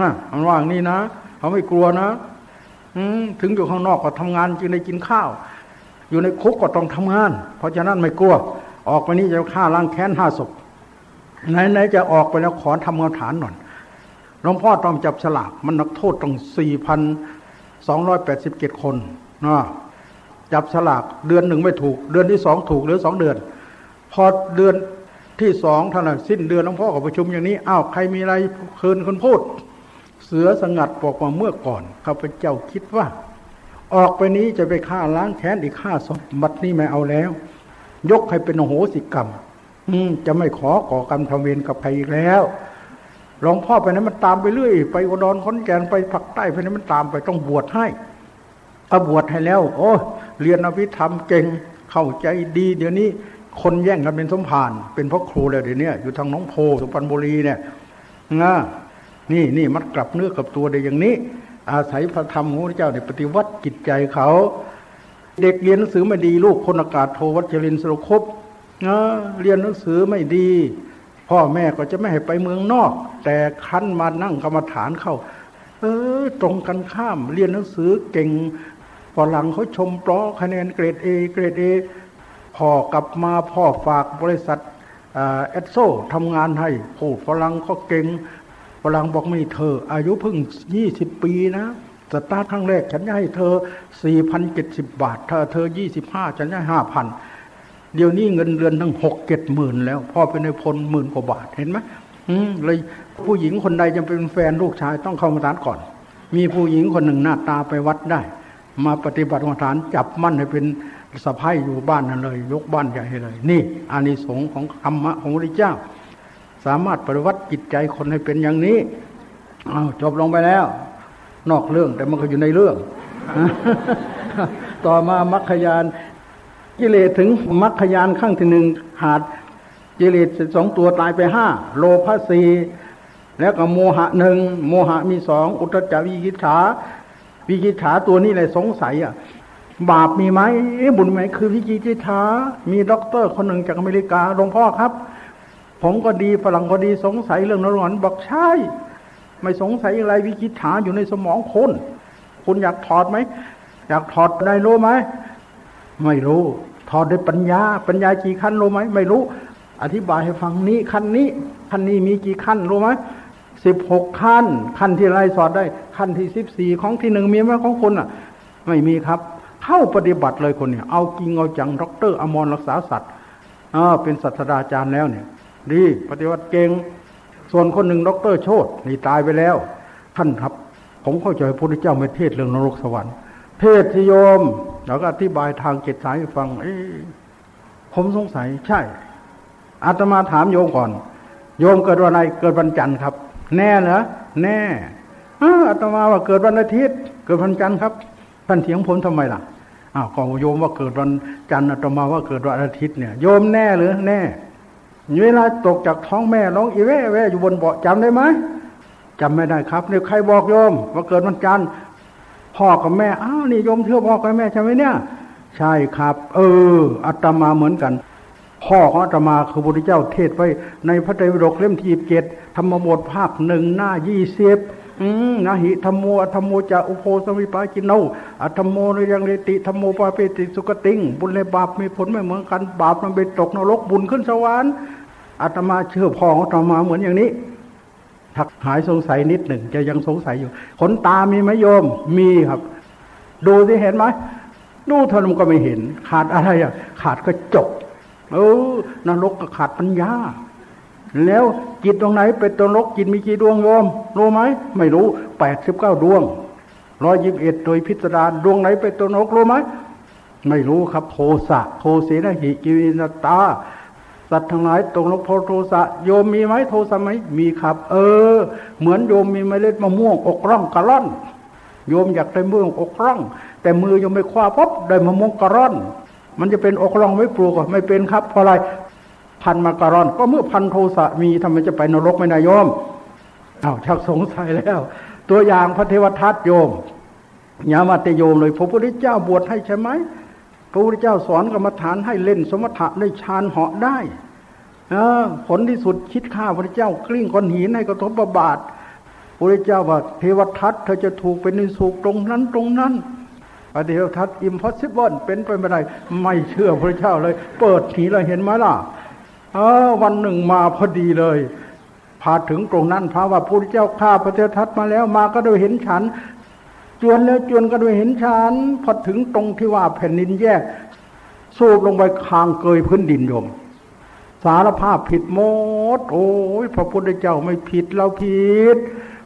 นะมันว่างนี่นะเขาไม่กลัวนะ ถึงอยู่ข้างนอกก็ทำงานจึงได้กินข้าว อยู่ในคุกก็ต้องทำงาน เพราะฉะนั้นไม่กลัว ออกไปนี้จะฆ่าล้างแค้นห้าศพไหนๆจะออกไปแล้วขอทำงานฐานหน่อยหลวงพ่อต้องจับฉลากมันนักโทษต้องสี่พันสองร้อยแปดสิบเจ็ดคนนะจับฉลากเดือนหนึ่งไม่ถูก เดือนที่สองถูกหรือสองเดือน พอเดือนที่สองท่านสิ้นเดือนหลวงพ่อก็ประชุมอย่างนี้อ้าวใครมีอะไรคืนคนพูด สือสงัดบอกว่าเมื่อก่อนข้าพเจ้าคิดว่า ออกไปนี้จะไปฆ่าล้างแค้นอีกฆ่าสมบัตินี้ไม่เอาแล้ว ยกให้เป็นโหสิกรรม อืม จะไม่ขอก่อกรรมทำเวรกับใครอีกแล้วหลวงพ่อไปนั้นมันตามไปเรื่อยไปอุดรขอนแก่นไปผักใต้ไปนั้นมันตามไปต้องบวชให้เอาบวชให้แล้ว โอ้เรียนอภิธรรมเก่งเข้าใจดี เดี๋ยวนี้ คนแย่งกันเป็นสมภารเป็นพ่อครูแล้วเดี๋ยวนี้อยู่ทางน้องโพสุพรรณบุรีเนี่ยนะ นี่นี่มัดกลับเนื้อกับตัวได้อย่างนี้ อาศัยพระธรรมของพระเจ้าในปฏิวัติจิตใจเขา เด็กเรียนหนังสือไม่ดีลูกคนอากาศโทวัชรินสรุคบเรียนหนังสือไม่ดี พ่อแม่ก็จะไม่ให้ไปเมืองนอก แต่คันมานั่งกรรมฐานเข้า เออ ตรงกันข้าม เรียนหนังสือเก่งฝรั่งเขาชมปลอคะแนนเกรดเอเกรดเอพ่อกลับมาพ่อฝากบริษัทเอสโซทำงานให้พูดฝรั่งเขาเก่ง ฝรั่งบอกไม่เธอ อายุเพิ่งยี่สิบปีนะสตาร์ทครั้งแรกฉันให้เธอสี่พันเจ็ดสิบบาทถ้าเธอยี่สิบห้าฉันให้ห้าพันเดี๋ยวนี้เงินเดือนทั้งหกเจ็ดหมื่นแล้วพ่อเป็นในพลหมื่นกว่าบาทเห็นไหมอืมเลยผู้หญิงคนใดจะเป็นแฟนลูกชายต้องเข้ามาฐานก่อน มีผู้หญิงคนหนึ่งหน้าตาไปวัดได้ มาปฏิบัติกรรมฐานจับมั่นให้เป็นสะพ้ายอยู่บ้านนั่นเลย ยกบ้านใหญ่เลย นี่อานิสงส์ของธรรมะของพระเจ้า สามารถปฏิวัติจิตใจคนให้เป็นอย่างนี้เอาจบลงไปแล้ว นอกเรื่องแต่มันก็อยู่ในเรื่อง ต่อมามัคคยานกิเลสถึงมัคคยานขั้งที่หนึ่งหาดกิเลสสองตัวตายไปห้าโลภะสีแล้วก็โมหะหนึ่งโมหะมีสองอุตจาวิกิจฉาวิกิจฉาตัวนี้เลยสงสัยอะบาปมีไหมบุญไหมคือวิกิจฉามีด็อกเตอร์คนหนึ่งจากอเมริกาหลวงพ่อครับ ผมก็ดีฝรั่งก็ดีสงสัยเรื่องนรกบอกใช่ ไม่สงสัยอะไรวิจิตฐาอยู่ในสมองคน คุณอยากถอดไหม อยากถอดได้รู้ไหม ไม่รู้ ถอดด้วยปัญญา ปัญญากี่ขั้นรู้ไหม ไม่รู้ อธิบายให้ฟังนี้ขั้นนี้ขั้นนี้มีกี่ขั้นรู้ไหมสิบหกขั้น ขั้นที่ไรสอดได้ ขั้นที่สิบสี่ของที่หนึ่งมีไหมของคุณอะ ไม่มีครับ เข้าปฏิบัติเลยคนเนี่ย เอากิงเอาจังด็อกเตอร์อมรรักษาสัตว์อ่าเป็นศาสตราจารย์แล้วเนี่ย ดีปฏิวัติเก่งส่วนคนหนึ่งดรโชตนี่ตายไปแล้ว ท่านครับ ผมเข้าใจพระพุทธเจ้าไม่เทศเรื่องนรกสวรรค์ เทศที่โยมแล้วก็อธิบายทางเจ็ดสายให้ฟังเอ้ผมสงสัยใช่อาตมาถามโยมก่อน โยมเกิดวันไหนเกิดวันจันทร์ครับ แน่เหรอแน่อาตมาว่าเกิดวันอาทิตย์ เกิดวันจันทร์ครับท่านเถียงผมทำไมล่ะอ้าวก็โยมว่าเกิดวันจันทร์อาตมาว่าเกิดวันอาทิตย์เนี่ย โยมแน่หรือแน่ เวลาตกจากท้องแม่น้องอีแว่แว่อยู่บนเบาะจำได้ไหมจำไม่ได้ครับเนี่ยใครบอกโยมว่าเกิดวันจันทร์พ่อกับแม่อ้าวนี่โยมเชื่อพ่อกับแม่ใช่ไหมเนี่ย ใช่ครับ เอออาตมาเหมือนกัน พ่อของอาตมาคือพระพุทธเจ้าเทศไว้ในพระไตรปิฎกเล่มที่เจ็ดธรรมบทภาคหนึ่งหน้ายี่สิบ อืมนะหิธรรมโมธรรมโมจะอุโพสมิปาจินโนอัธรรมโมนยังเรติธรรมโมปาเปติสุกติง บุญและบาปมีผลไม่เหมือนกัน บาปมันไปตกนรกบุญขึ้นสวรรค์อาตมาเชื่อพ่อของอาตมาเหมือนอย่างนี้ถ้าหายสงสัยนิดหนึ่งจะยังสงสัยอยู่ ขนตามีไหมโยม มีครับ ดูสิเห็นไหมดูเท่านั้นก็ไม่เห็น ขาดอะไรอะ ขาดก็จบเออนรกก็ขาดปัญญา แล้วจิตตรงไหนเป็นตัวรกจิตมีกี่ดวงโยมรู้ไหมไม่รู้แปดสิบเก้าดวงร้อยยิบเอ็ดโดยพิสดารดวงไหนเป็นตัวนรกรู้ไหมไม่รู้ครับโทสะโทเสนหิกิวินตาสัตว์ทั้งหลายตรงนกโพโทสะโยมมีไหมโทสะไหมมีครับ เออ เหมือนโยมมีเมล็ดมะม่วงอกร่องกระร่อน โยมอยากได้มืออกร่อง แต่มือยังไม่คว้าพบได้มะม่วงกระร่อน มันจะเป็นอกร่องไม่ปลูกไม่เป็นครับเพราะอะไร พันมากระร่อน ก็เมื่อพันโทสะมีทำไมจะไปนรกไม่ได้โยมอ้าวชักสงสัยแล้ว ตัวอย่างพระเทวทัตโยมยามาตโยมเลยพระพุทธเจ้าบวชให้ใช่ไหมพระพุทธเจ้าสอนกรรมฐานให้เล่นสมถะในฌานเหาะได้ผลที่สุดคิดฆ่าพระเจ้ากลิ้งก้อนหินให้กระทบบาบาดพระเจ้าว่าเทวทัตเธอจะถูกเป็นในสุขตรงนั้นตรงนั้นพระเทวทัตอิมพอสิเบิลเป็นไปไม่ได้ ไม่เชื่อพระเจ้าเลย เปิดหีเลยเห็นไหมล่ะ เออวันหนึ่งมาพอดีเลยพาถึงตรงนั้นพระว่าพระเจ้าฆ่าพระเทวทัตมาแล้วมาก็โดยเห็นฉัน จวนแล้วจวนก็ด้วยเห็นฉัน พอถึงตรงที่ว่าแผ่นดินแยก สูบลงไปคางเกยพื้นดินโยม สารภาพผิดหมด โอ้ยพระพุทธเจ้าไม่ผิดเราผิด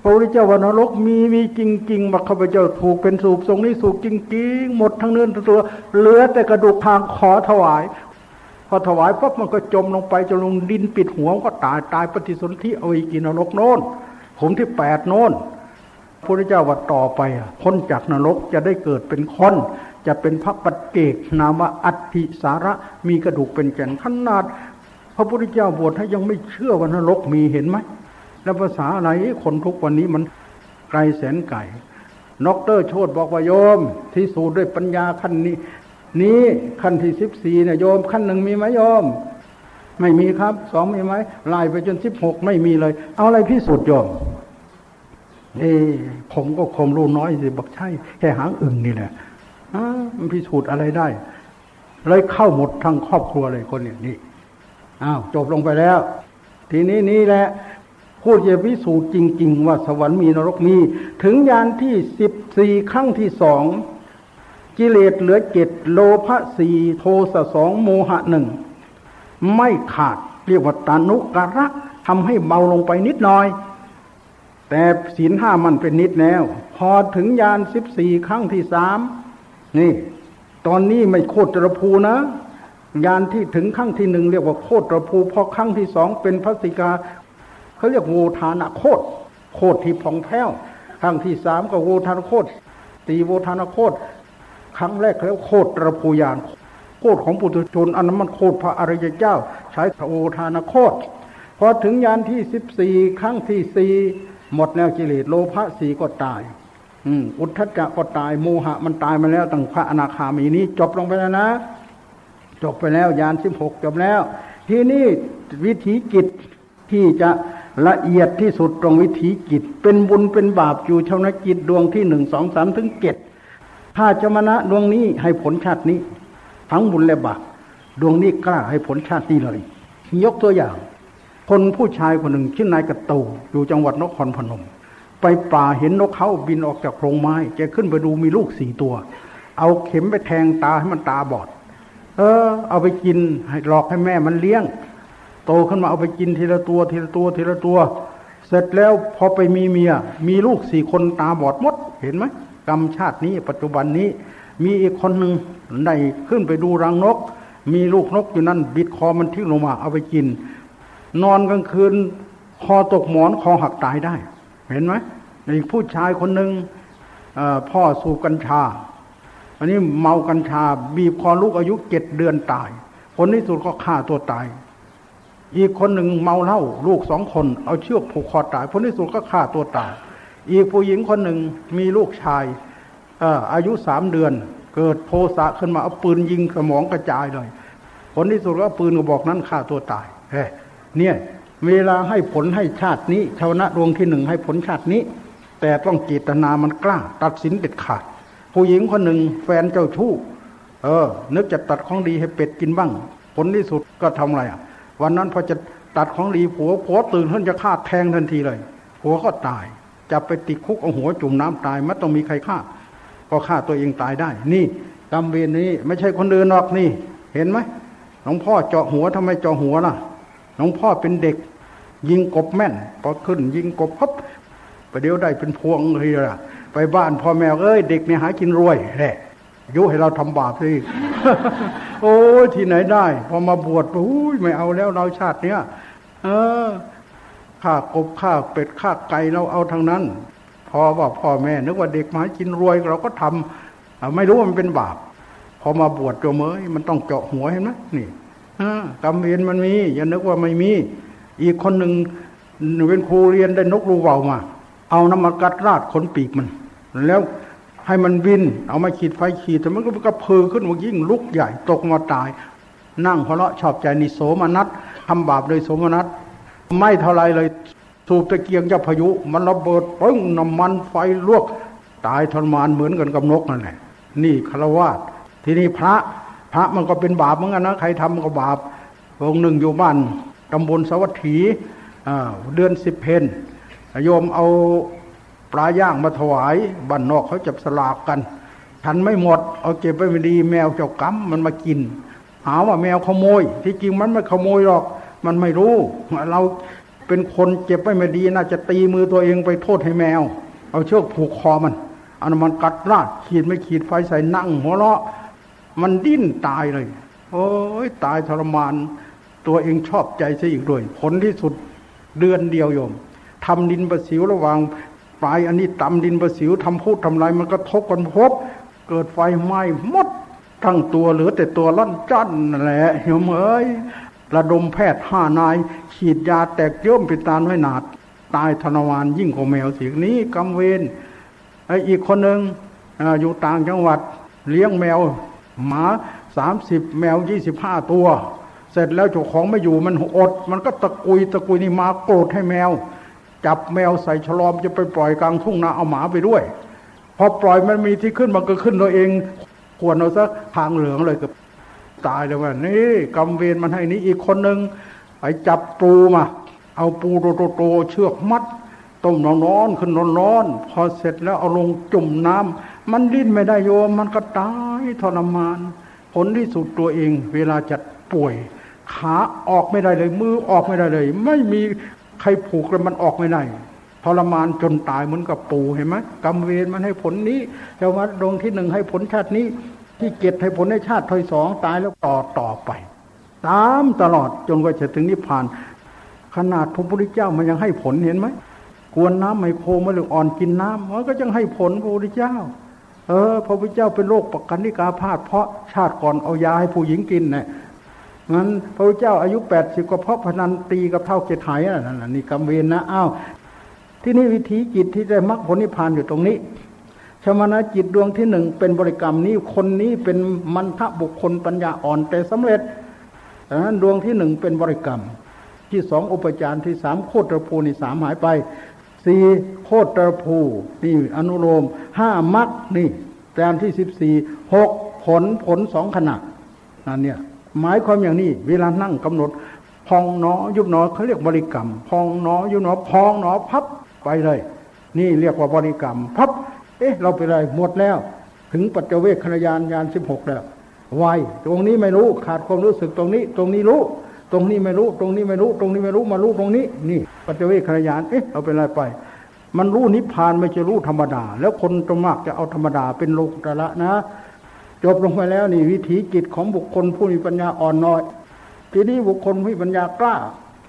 พระพุทธเจ้าวันนรกมีมีจริงๆมาข้าพเจ้าถูกเป็นสูบทรงนี้สูบจริงๆ หมดทั้งเนื้อตัวเหลือแต่กระดูกทางขอถวาย พอถวายปั๊บมันก็จมลงไปจนลงดินปิดหัวก็ตายตายปฏิสนธิเอาอีกินนรกโน้นผมที่แปดโน้นพระพุทธเจ้าว่าต่อไปพ้นจากนรกจะได้เกิดเป็นคนจะเป็นพระปัจเจกนามว่าอัติสาระมีกระดูกเป็นแก่นขนาด พระพุทธเจ้าบวชให้ยังไม่เชื่อว่านรกมีเห็นไหมแล้วภาษาอะไรคนทุกวันนี้มันไกลแสนไก่นกเตอร์โชดบอกว่าโยม ที่สูดด้วยปัญญาขั้นนี้ นี้ขั้นที่สิบสี่เนี่ยโยมขั้นหนึ่งมีไหมโยม ไม่มีครับสองมีไหมลายไปจนสิบหกไม่มีเลย เอาอะไรพิสูจน์โยมเอ้ผมก็คมรู้น้อยสิบอกใช่ แค่หางอึ่งนี่แหละมันพิสูจน์อะไรได้ เลยเข้าหมดทั้งครอบครัวเลยคนเนี้นี่อ้าวจบลงไปแล้ว ทีนี้นี่แหละพูดจะพิสูจน์จริง ๆ ว่าสวรรค์มีนรกมี ถึงยานที่สิบสี่ครั้งที่สอง กิเลสเหลือเจ็ดโลภะสี่โทสะสองโมหะหนึ่งไม่ขาดเรียกว่าตานุกรักทำให้เบาลงไปนิดหน่อย แต่ศีลห้ามันเป็นนิดแล้ว พอถึงยานสิบสี่ครั้งที่สามนี่ ตอนนี้ไม่โคตรภูนะยานที่ถึงครั้งที่หนึ่งเรียกว่าโคตรภูพอครั้งที่สองเป็นพระสิกาเขาเรียกโวทานะโคตรโคตรที่ผ่องแผ้วครั้งที่สามก็โวทานโคตรตีโวทานโคตร ครั้งแรกแล้วโคตรภูยานโคตรของปุถุชนอันนั้นมันโคตรพระอริยเจ้า ใช้โวทานโคตรพอถึงยานที่สิบสี่ครั้งที่สี่หมดแล้วกิเลสโลภะสีก็ตาย อืมอุทธัจจะก็ตายโมหะมันตายมาแล้วตั้งพระอนาคามีนี้ จบลงไปแล้วนะ จบไปแล้วยานสิบหกจบแล้ว ที่นี่วิธีกิจที่จะละเอียดที่สุดตรงวิธีกิจ เป็นบุญเป็นบาปอยู่ชาวนาจิตดวงที่หนึ่งสองสามถึงเจ็ด ถ้าจมณะดวงนี้ให้ผลชาตินี้ ทั้งบุญและบาปดวงนี้กล้าให้ผลชาตินี้เลย ยกตัวอย่าง คนผู้ชายคนหนึ่งชื่อนายกระตูอยู่จังหวัดนครพนม ไปป่าเห็นนกเขาบินออกจากโพรงไม้แกขึ้นไปดูมีลูกสี่ตัว เอาเข็มไปแทงตาให้มันตาบอด เออ เอาไปกินให้หลอกให้แม่มันเลี้ยง โตขึ้นมาเอาไปกินทีละตัวทีละตัวทีละตัว เสร็จแล้วพอไปมีเมีย มีลูกสี่คนตาบอดหมดเห็นไหม กรรมชาตินี้ปัจจุบันนี้ มีอีกคนหนึ่งได้ขึ้นไปดูรังนก มีลูกนกอยู่นั่นบิดคอมันทิ้งลงมาเอาไปกิน นอนกลางคืนคอตกหมอนคอหักตายได้ เห็นไหมอีกผู้ชายคนหนึ่งพ่อสูบกัญชา อันนี้เมากัญชา บีบคอลูกอายุเจ็ดเดือนตาย คนที่สุดก็ฆ่าตัวตาย อีกคนหนึ่งเมาเหล้าลูกสองคนเอาเชือกผูกคอตายคนที่สุดก็ฆ่าตัวตาย อีกผู้หญิงคนหนึ่งมีลูกชายอายุสามเดือน เกิดโทสะขึ้นมาเอาปืนยิงสมองกระจายเลย ผลที่สุดก็ปืนกระบอกนั้นฆ่าตัวตายเนี่ยเวลาให้ผลให้ชาตินี้ ชาวนะดวงที่หนึ่งให้ผลชาตินี้ แต่ต้องเจตนามันกล้า ตัดสินเด็ดขาด ผู้หญิงคนหนึ่งแฟนเจ้าชู้ เออ นึกจะตัดของดีให้เป็ดกินบ้าง ผลที่สุดก็ทำอะไรอะ วันนั้นพอจะตัดของดีผัวผัวตื่นขึ้นจะฆ่าแทงทันทีเลยผัวก็ตาย จะไปติดคุกเอาหัวจุ่มน้ำตายไม่ต้องมีใครฆ่า ก็ฆ่าตัวเองตายได้ นี่กรรมเวรนี้ไม่ใช่คนเดินหรอกนี่ เห็นไหมหลวงพ่อเจาะหัวทำไมเจาะหัวล่ะหลวงพ่อเป็นเด็ก ยิงกบแม่นพอขึ้น ยิงกบพับไปเดี๋ยวได้เป็นพวงเลยล่ะ ไปบ้านพ่อแม่เอ้ยเด็กเนี่ยหากินรวยแหละยุให้เราทำบาปสิโอ้ที่ไหนได้ พอมาบวชโอ้ยไม่เอาแล้วเราชาติเนี้ยเออ ข้ากบข้าเป็ดข้าไก่เราเอาทางนั้น พอว่าพ่อแม่นึกว่าเด็กมากินรวยเราก็ทำไม่รู้ว่ามันเป็นบาป พอมาบวชโยมเอ้ยมันต้องเจาะหัวเห็นไหมนี่กรรมเวรมันมีอย่านึกว่าไม่มี อีกคนหนึ่งเป็นครูเรียนได้นกรูเบามา เอาน้ำมันกัดราดขนปีกมัน แล้วให้มันวิน เอามาขีดไฟขีดแต่มันก็กระเพือขึ้นมันยิ่งลุกใหญ่ตกมาตาย นั่งเพราะชอบใจนิโสมนัสทำบาปโดยโสมนัส ไม่เท่าไรเลยสูบตะเกียงจะพายุ มันระเบิดปึ้งน้ำมันไฟลวก ตายทรมานเหมือนกันกับนกนั่นแหละนี่ฆราวาสทีนี้พระพระมันก็เป็นบาปเหมือนกันนะใครทำก็บาปองหนึ่งอยู่บ้านตำบลสวัสดีเดือนสิบเพนโยมเอาปลาย่างมาถวายบ้านนอกเขาจับสลากกันฉันไม่หมด เอาเก็บไว้ไม่ดี แมวเจ้ากำมันมากินหาว่าแมวขโมย ที่จริงมันไม่ขโมยหรอก มันไม่รู้ เราเป็นคนเจ็บไว้ไม่ดีน่าจะตีมือตัวเองไปโทษให้แมว เอาเชือกผูกคอมันอันมันกัดราดขีดไม่ขีดไฟใส่นั่งหัวเราะมันดิ้นตายเลย โอ้ยตายทรมาน ตัวเองชอบใจซะอีกด้วย ผลที่สุดเดือนเดียวโยมทำดินประสิวระหว่างปลายอันนี้ตำดินประสิวทำพูดทำไรมันก็ทกกันพบ เกิดไฟไหม้หมดทั้งตัวเหลือแต่ตัวล่อนจันนั่นแหละโยมเอ้ย ระดมแพทย์ห้านาย ฉีดยาแตกเยิ่มป็นตาไว้หนาด ตายทนวานยิ่งกว่าแมวเสียงนี้กำเวนไออีกคนหนึ่งอยู่ต่างจังหวัดเลี้ยงแมว หมาสามสิบแมวยี่สิบห้าตัว เสร็จแล้วเจ้าของไม่อยู่มันอด มันก็ตะกุยตะกุยนี่มาโกรธให้แมว จับแมวใส่ฉลอมจะไปปล่อยกลางทุ่งนาเอาหมาไปด้วยพอปล่อยมันมีที่ขึ้นมันก็ขึ้นตัวเองควรเอาซะทางเหลืองเลยกับ ตายเลยว่านี่กำเวรมันให้นี้อีกคนหนึ่งไปจับปูมา เอาปูโตๆเชือกมัด ต้มนอนนอนขึ้นนอนนอนพอเสร็จแล้วเอาลงจุ่มน้ำมันดิ้นไม่ได้โยม มันก็ตายทรมาน ผลที่สุดตัวเอง เวลาจะป่วย ขาออกไม่ได้เลย มือออกไม่ได้เลย ไม่มีใครผูกแล้วมันออกไม่ได้ทรมานจนตายเหมือนกับปูเห็นไหมกรรมเวรมันให้ผลนี้เจ้าวัดดวงที่หนึ่งให้ผลชาตินี้ ที่เกียรติให้ผลในชาติทอยสองตายแล้วต่อต่อไป ตามตลอดจนกว่าจะถึงนิพพาน ขนาดพระพุทธเจ้ามันยังให้ผลเห็นไหมกวนน้ำไมโครมาหรืออ่อนกินน้ำมันก็ยังให้ผลพระพุทธเจ้า เออ พระพุทธเจ้าเป็นโรคปกันนิกาพาดเพราะชาติก่อนเอายาให้ผู้หญิงกินเนี่ยงั้นพระพุทธเจ้าอายุแปดสิบก็เพราะพนันตีกับเท่าเกถายนั่นนี่กรรมเวรนะอ้าวที่นี่วิธีจิตที่ได้มรรคผลนิพพานอยู่ตรงนี้ มนะจิตดวงที่หนึ่งเป็นบริกรรมนี้คนนี้เป็นมันทะบุคคลปัญญาอ่อนแต่สำเร็จดังนั้นดวงที่หนึ่งเป็นบริกรรม ที่สองอุปจารที่สามโคตรภูนี่สามหายไปสี่โคตรภูนี่อนุโลมห้ามักนี่แต้มที่สิบสี่หกผลผลสองขณะนั่นเนี่ยหมายความอย่างนี้ เวลานั่งกำหนด พองหนอยุบหนอเขาเรียกบริกรรม พองหนอยุบหนอพองหนอพับไปเลย นี่เรียกว่าบริกรรมพับ เอ๊ะ เราไปเลยหมดแล้ว ถึงปัจเจเวคขณยานยานสิบหกแล้วไวตรงนี้ไม่รู้ขาดความรู้สึกตรงนี้ ตรงนี้รู้ ตรงนี้ไม่รู้ ตรงนี้ไม่รู้ ตรงนี้ไม่รู้มารู้ตรงนี้ นี่ปัจเจเวคขยานเอ๊ะเอาเป็นอะไรไป มันรู้นิพพานไม่ใช่รู้ธรรมดา แล้วคนตมากจะเอาธรรมดาเป็นโลกุตระนะ จบลงไปแล้วนี่วิถีจิตของบุคคลผู้มีปัญญาอ่อนน้อย ทีนี้บุคคลผู้มีปัญญากล้า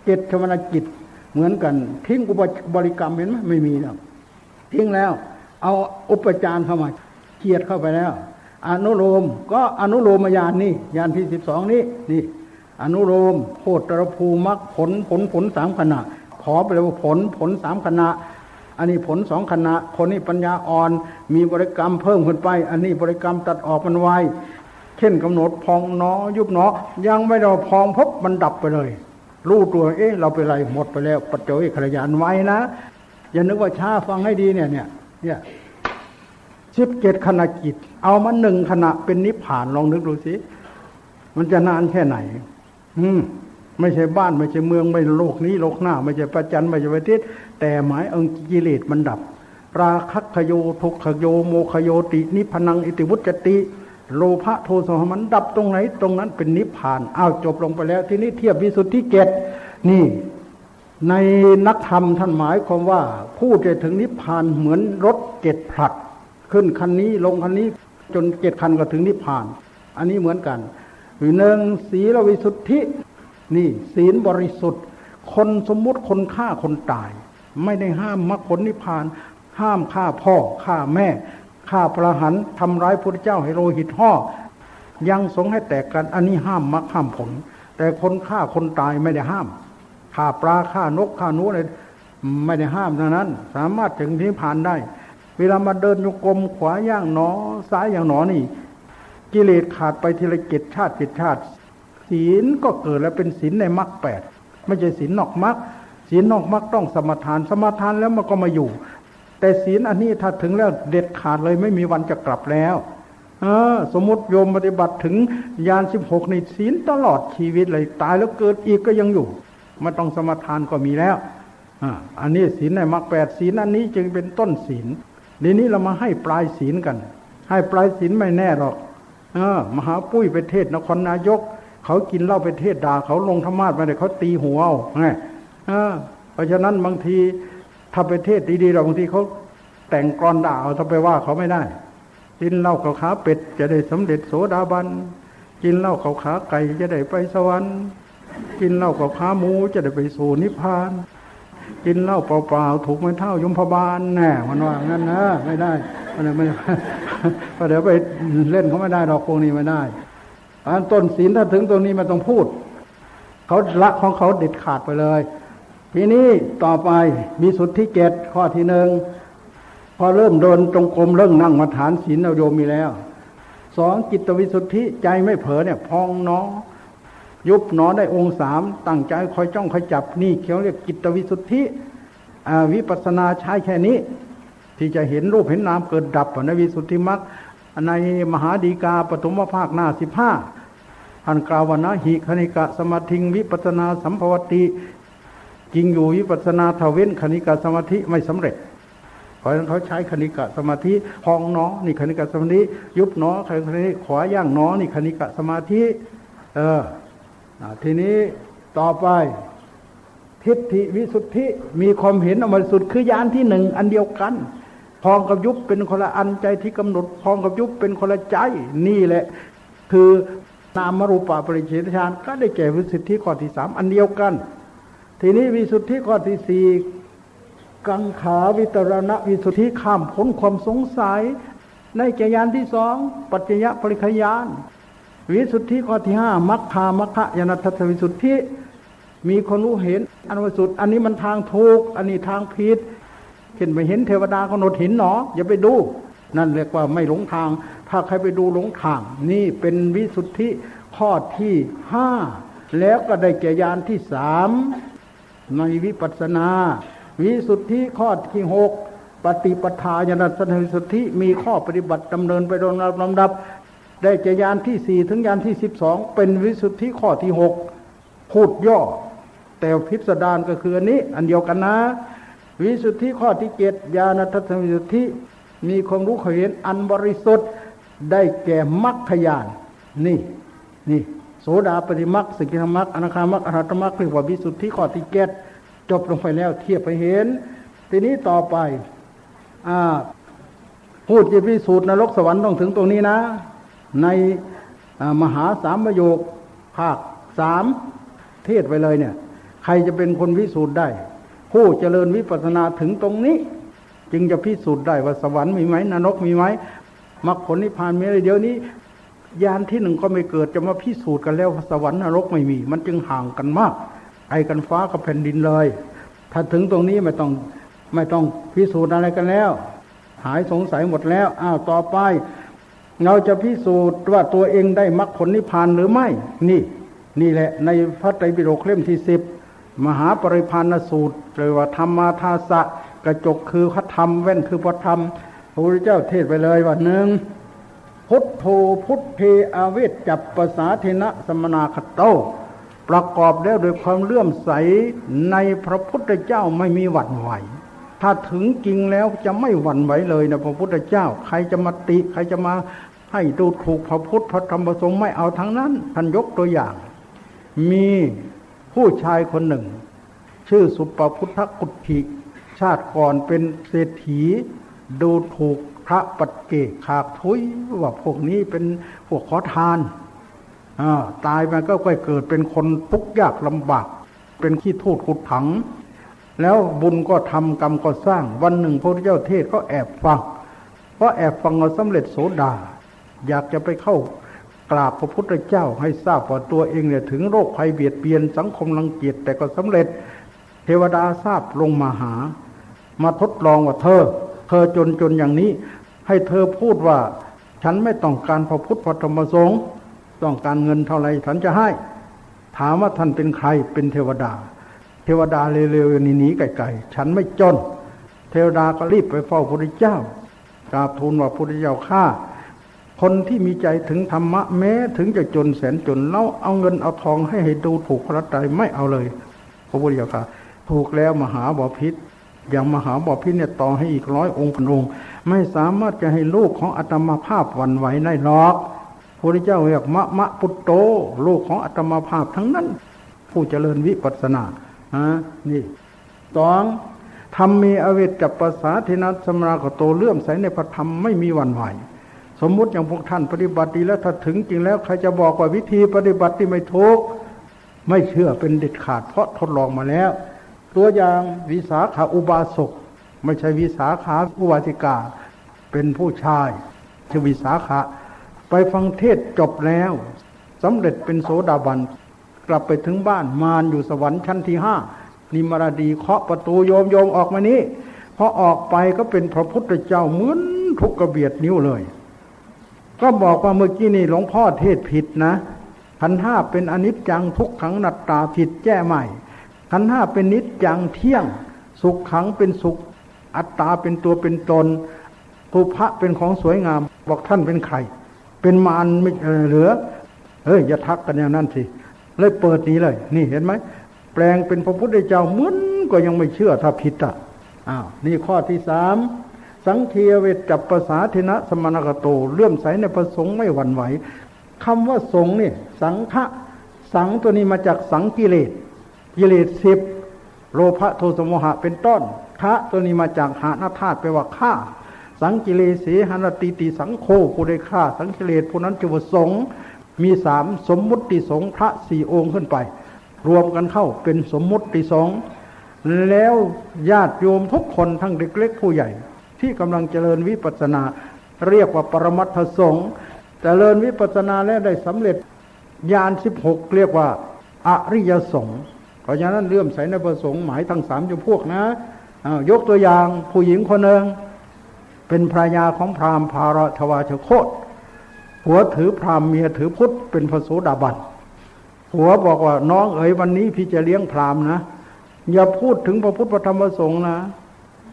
เจตชวนาจิตเหมือนกัน ทิ้งอุปบริกรรมเห็นไหมไม่มีแล้วทิ้งแล้ว เอาอุปจารเข้ามาเกียดเข้าไปแล้ว อนุโลมก็อนุโลมยานนี่ยานที่สิบสองนี้นี่ อนุโลมโพตรภูมักผลผลผลสามขณะ ขอไปเลยว่าผลผลสามขณะ อันนี้ผลสองขณะ คนนี้ปัญญาอ่อน มีบริกรรมเพิ่มขึ้นไป อันนี้บริกรรมตัดออกมันไวเช่นกำหนดพองเนอยุบเนอยังไม่เราพองพบมันดับไปเลย รู้ตัวเอ๊ะเราไปไรหมดไปแล้วปัจจุบันขยานไว้นะ อย่านึกว่าช้าฟังให้ดีเนี่ยเนี่ย เนี่ยสิบเจ็ดขณะจิตเอามาหนึ่งขณะเป็นนิพพานลองนึกดูสิ มันจะนานแค่ไหน อืมไม่ใช่บ้านไม่ใช่เมืองไม่โลกนี้โลกหน้า ไม่ใช่ประจันไม่ใช่ประเทศแต่หมายองกิเลสมันดับ ราคัคโยทุกขโยโมคโยตินิพนังอิติวุจติ โลภะโทสะมันดับตรงไหน ตรงนั้นเป็นนิพพานอ้าวจบลงไปแล้ว ทีนี้เทียบวิสุทธิเกตนี่ ในนักธรรมท่านหมายความว่าพูดจะถึงนิพพานเหมือนรถเจ็ดผลัดขึ้นคันนี้ลงคันนี้จนเจ็ดคันก็ถึงนิพพาน อันนี้เหมือนกัน หรือหนึ่งศีลวิสุทธิ นี่ศีลบริสุทธิ์ คนสมมุติคนฆ่าคนตาย ไม่ได้ห้ามมรรคผลนิพพาน ห้ามฆ่าพ่อฆ่าแม่ฆ่าพระหันทำร้ายพระเจ้าให้โลหิตห่อยังสงให้แตกกันอันนี้ห้ามมรรคห้ามผล แต่คนฆ่าคนตายไม่ได้ห้าม ฆ่าปลาฆ่านกฆ่านูอะไรไม่ได้ห้ามดังนั้น สามารถถึงที่ผ่านได้ เวลามาเดินโยกรมขวาย่างหนอซ้ายอย่างหนอนี่ กิเลสขาดไปทีละเจ็ดชาติเจ็ดชาติ ศีลก็เกิดแล้วเป็นศีลในมรรคแปดไม่ใช่ศีลนอกมรรคศีลนอกมรรคต้องสมทาน สมทานแล้วมันก็มาอยู่ แต่ศีลอันนี้ถ้าถึงแล้วเด็ดขาดเลยไม่มีวันจะกลับแล้วเออสมมติโยมปฏิบัติถึงยานสิบหกในศีลตลอดชีวิตเลยตายแล้วเกิดอีกก็ยังอยู่ ไม่ต้องสมทานก็มีแล้วอันนี้ศีลในมรรคแปดศีลอันนี้จึงเป็นต้นศีลทีนี้เรามาให้ปลายศีลกัน ให้ปลายศีลไม่แน่หรอกอมหาปุ้ยไปเทศนครนายก เขากินเหล้าไปเทศด่าเขาลงธรรมาสมาเลยเขาตีหัวเอาไงเพราะฉะนั้นบางทีถ้าไปเทศดีๆเราบางทีเขาแต่งกรอนด่าเอาถ้าไปว่าเขาไม่ได้ กินเหล้าเขาขาเป็ดจะได้สำเร็จโสดาบัน กินเหล้าเขาขาไก่จะได้ไปสวรรค์ กินเหล้ากับขาหมูจะได้ไปสู่นิพพาน กินเหล้าเปล่าๆถูกไม่เท่ายมพบาลแน่มันว่างั้นนะไม่ได้มันไม่เพราะเดี๋ยวไปเล่นเขาไม่ได้ดอกพวกนี้ไม่ได้อันต้นศีลถ้าถึงตรงนี้มันต้องพูดเขาละของเขาเด็ดขาดไปเลย ทีนี้ต่อไปมีสุดที่เกตข้อที่หนึ่งพอเริ่มโดนตรงกลมเริ่มนั่งมาฐานศีลเราโยมมีแล้ว สองจิตวิสุทธิใจไม่เผลอเนี่ยพองเน้อ ยุบหนอได้องค์สามตั้งใจคอยจ้องคอยจับนี่เขาเรียกกิตวิสุทธิวิปัสนาใช้แค่นี้ ที่จะเห็นรูปเห็นนามเกิดดับในวิสุทธิมรรคในมหาดีกาปฐมภาคหน้าสิบห้าท่านกล่าวว่านะหิคณิกะสมาธิงวิปัสนาสัมภวติจริงอยู่วิปัสนาทเว้นคณิกะสมาธิไม่สำเร็จเพราะฉะนั้นเขาใช้คณิกะสมาธิพองเนอนี่คณิกะสมาธิยุบเนอคณิกะขวาย่างเนอนี่คณิกะสมาธิ เออ ทีนี้ต่อไป ทิฏฐิวิสุทธิมีความเห็นอมรสุดคือยานที่หนึ่งอันเดียวกัน พองกับยุบเป็นคนละอันใจที่กำหนด พองกับยุบเป็นคนละใจนี่แหละ คือนามรูปะปริเฉทฌานก็ได้แก่วิสุทธิข้อที่สามอันเดียวกัน ทีนี้วิสุทธิข้อที่สี่กังขาวิตรณะวิสุทธิข้ามพ้นความสงสัย ในแก่ยานที่สองปัจจยปริขยาน วิสุทธิข้อที่ห้ามัคคามัคคะยานัตถวิสุทธิมีคนรู้เห็นอันวิสุทธิอันนี้มันทางถูกอันนี้ทางผิดเห็นไปเห็นเทวดากำหนดหินหนออย่าไปดู นั่นเรียกว่าไม่หลงทาง ถ้าใครไปดูหลงทาง นี่เป็นวิสุทธิข้อที่ห้าแล้วก็ได้แก่ยานที่สามในวิปัสสนา วิสุทธิข้อที่หกปฏิปทาญาณสันวิสุทธิมีข้อปฏิบัติดำเนินไปโดยลำดับ ได้จะยานที่สี่ถึงยานที่สิบสองเป็นวิสุทธิข้อที่หกพูดย่อ แต่พิสดารก็คืออันนี้ อันเดียวกันนะ วิสุทธิข้อที่เจ็ดญาณทัศนวิสุทธิมีความรู้เห็นอันบริสุทธิ์ได้แก่มรรคยานนี่นี่โสดาปฏิมักสิกิธรรมักอนาคามักอรหัตมักเรียกว่าวิสุทธิข้อที่เกตจบลงไปแล้วเทียบไปเห็น ทีนี้ต่อไปอพูดจะพิสูจน์นรกสวรรค์ต้องถึงตรงนี้นะ ในมหาสามประโยคภาคสามเทศไปเลยเนี่ย ใครจะเป็นคนพิสูจน์ได้ ผู้เจริญวิปัสนาถึงตรงนี้ จึงจะพิสูจน์ได้ว่าสวรรค์มีไหมนรกมีไหมมรรคผลนิพพานมีอะไรเดี๋ยวนี้ยานที่หนึ่งก็ไม่เกิดจะมาพิสูจน์กันแล้วสวรรค์นรกไม่มี มันจึงห่างกันมากไอ้กันฟ้ากับแผ่นดินเลย ถ้าถึงตรงนี้ไม่ต้องไม่ต้องพิสูจน์อะไรกันแล้ว หายสงสัยหมดแล้วอ้าวต่อไป เราจะพิสูจน์ว่าตัวเองได้มรรคผลนิพพานหรือไม่ นี่ นี่แหละ ในพระไตรปิฎกเล่มที่สิบมหาปริพานสูตรเลยว่าธรรมาทาสะกระจกคือพระธรรมแว่นคือพระธรรมพระพุทธเจ้าเทศไปเลยว่าหนึ่งพุทโธพุทเทอาเวทจับภาษาเทนะสมนาคโต ประกอบแล้วโดยความเลื่อมใสในพระพุทธเจ้าไม่มีหวั่นไหว ถ้าถึงจริงแล้วจะไม่หวั่นไหวเลยนะพระพุทธเจ้า ใครจะมาติ ใครจะมา ให้ดูถูกพระพุทธพระธรรมพระสงฆ์ไม่เอาทั้งนั้นท่านยกตัวอย่าง มีผู้ชายคนหนึ่ง ชื่อสุปพุทธกุฏิชาติก่อนเป็นเศรษฐี ดูถูกพระปัจเกกขาดทุยว่าพวกนี้เป็นพวกขอทานตายมาก็ค่อยเกิดเป็นคนทุกข์ยากลำบาก เป็นขี้ทูดขุดถัง แล้วบุญก็ทำกรรมก็สร้าง วันหนึ่งพระเจ้าเทศก็แอบฟัง เพราะแอบฟังเราสำเร็จโสดา อยากจะไปเข้ากราบพระพุทธเจ้าให้ทราบว่าตัวเองเนี่ยถึงโรคภัยเบียดเบียนสังคมรังเกียจแต่ก็สำเร็จ เทวดาทราบลงมาหา มาทดลองว่าเธอ เธอจนจนอย่างนี้ ให้เธอพูดว่าฉันไม่ต้องการพระพุทธพระธรรมสงฆ์ต้องการเงินเท่าไรฉันจะให้ ถามว่าท่านเป็นใครเป็นเทวดา เทวดาเร็วๆนี้หนีไกลๆฉันไม่จน เทวดาก็รีบไปเฝ้าพระพุทธเจ้า กราบทูลว่าพระพุทธเจ้าข้า คนที่มีใจถึงธรรมะแม้ถึงจะจนแสนจนเล่าเอาเงินเอาทองให้ให้ดูถูกพระไตรไม่เอาเลย พระพุทธเจ้าค่ะ ถูกแล้วมหาบาพิษอย่างมหาบาพิษเนี่ยต่อให้อีกร้อยองค์พันองค์ ไม่สามารถจะให้ลูกของอัตมาภาพวันไหวได้หรอกพระพุทธเจ้าเรียกมะมะปุตโตลูกของอัตมาภาพทั้งนั้น ผู้เจริญวิปัสสนาฮะนี่สองธรรมมีอเวจจับภาษาเทนัสมรากโตเลื่อมใสในพระธรรมไม่มีวันไหว สมมุติอย่างพวกท่านปฏิบัติดีแล้วถ้าถึงจริงแล้วใครจะบอกว่าวิธีปฏิบัติที่ไม่ถูกไม่เชื่อเป็นเด็ดขาดเพราะทดลองมาแล้ว ตัวอย่างวิสาขาอุบาสกไม่ใช่วิสาขาอุบาสิกา เป็นผู้ชายชื่อวิสาขาไปฟังเทศจบแล้วสำเร็จเป็นโสดาบัน กลับไปถึงบ้านมารอยู่สวรรค์ชั้นที่ห้านิมราดีเคาะประตูโยมโยมออกมานี้พอออกไปก็เป็นพระพุทธเจ้าเหมือนทุกกระเบียดนิ้วเลย ก็บอกว่าเมื่อกี้นี่หลวงพ่อเทศผิดนะขันห้าเป็นอนิจจังทุกขังนัตตาผิดแจ้ใหม่ขันห้าเป็นนิจจังเที่ยง สุขขังเป็นสุข อัตตาเป็นตัวเป็นตนภูพระเป็นของสวยงาม บอกท่านเป็นใคร เป็นมารไม่เหลือเฮ้ยอย่าทักกันอย่างนั้นสิเลยเปิดนี้เลย นี่เห็นไหมแปลงเป็นพระพุทธเจ้าเหมือนก็ยังไม่เชื่อถ้าผิดอะอ้าวนี่ข้อที่สาม สังเทียเวจับภาษาเทนะสมณกโตเลื่อมใสในประสงค์ไม่หวั่นไหวคำว่าสงนี่สังฆะสังตัวนี้มาจากสังกิเลสกิเลสสิบโลภะโทสโมหะเป็นต้นทะตัวนี้มาจากหานาธาตุแปลว่าฆ่า สังกิเลสีหานติติสังโฆผู้ได้ฆ่า สังกิเลสผู้นั้นจะว่าสงมีสามสมมุติสงพระสี่องค์ขึ้นไป รวมกันเข้าเป็นสมมุติสงแล้วญาติโยมทุกคนทั้งเด็กเล็กผู้ใหญ่ ที่กำลังเจริญวิปัสนา เรียกว่าปรมัตถสงฆ์เจริญวิปัสนาแล้วได้สำเร็จญาณสิบหกเรียกว่าอริยสงฆ์เพราะฉะนั้นเลื่อมใสในประสงค์หมายทั้งสามจำพวกนะยกตัวอย่างผู้หญิงคนหนึ่งเป็นภรรยาของพราหมณ์พาราทวาชโคตหัวถือพราหมณ์เมียถือพุทธเป็นพระโสดาบันหัวบอกว่าน้องเอ๋ยวันนี้พี่จะเลี้ยงพราหมณ์นะอย่าพูดถึงพระพุทธธรรมสงฆ์นะ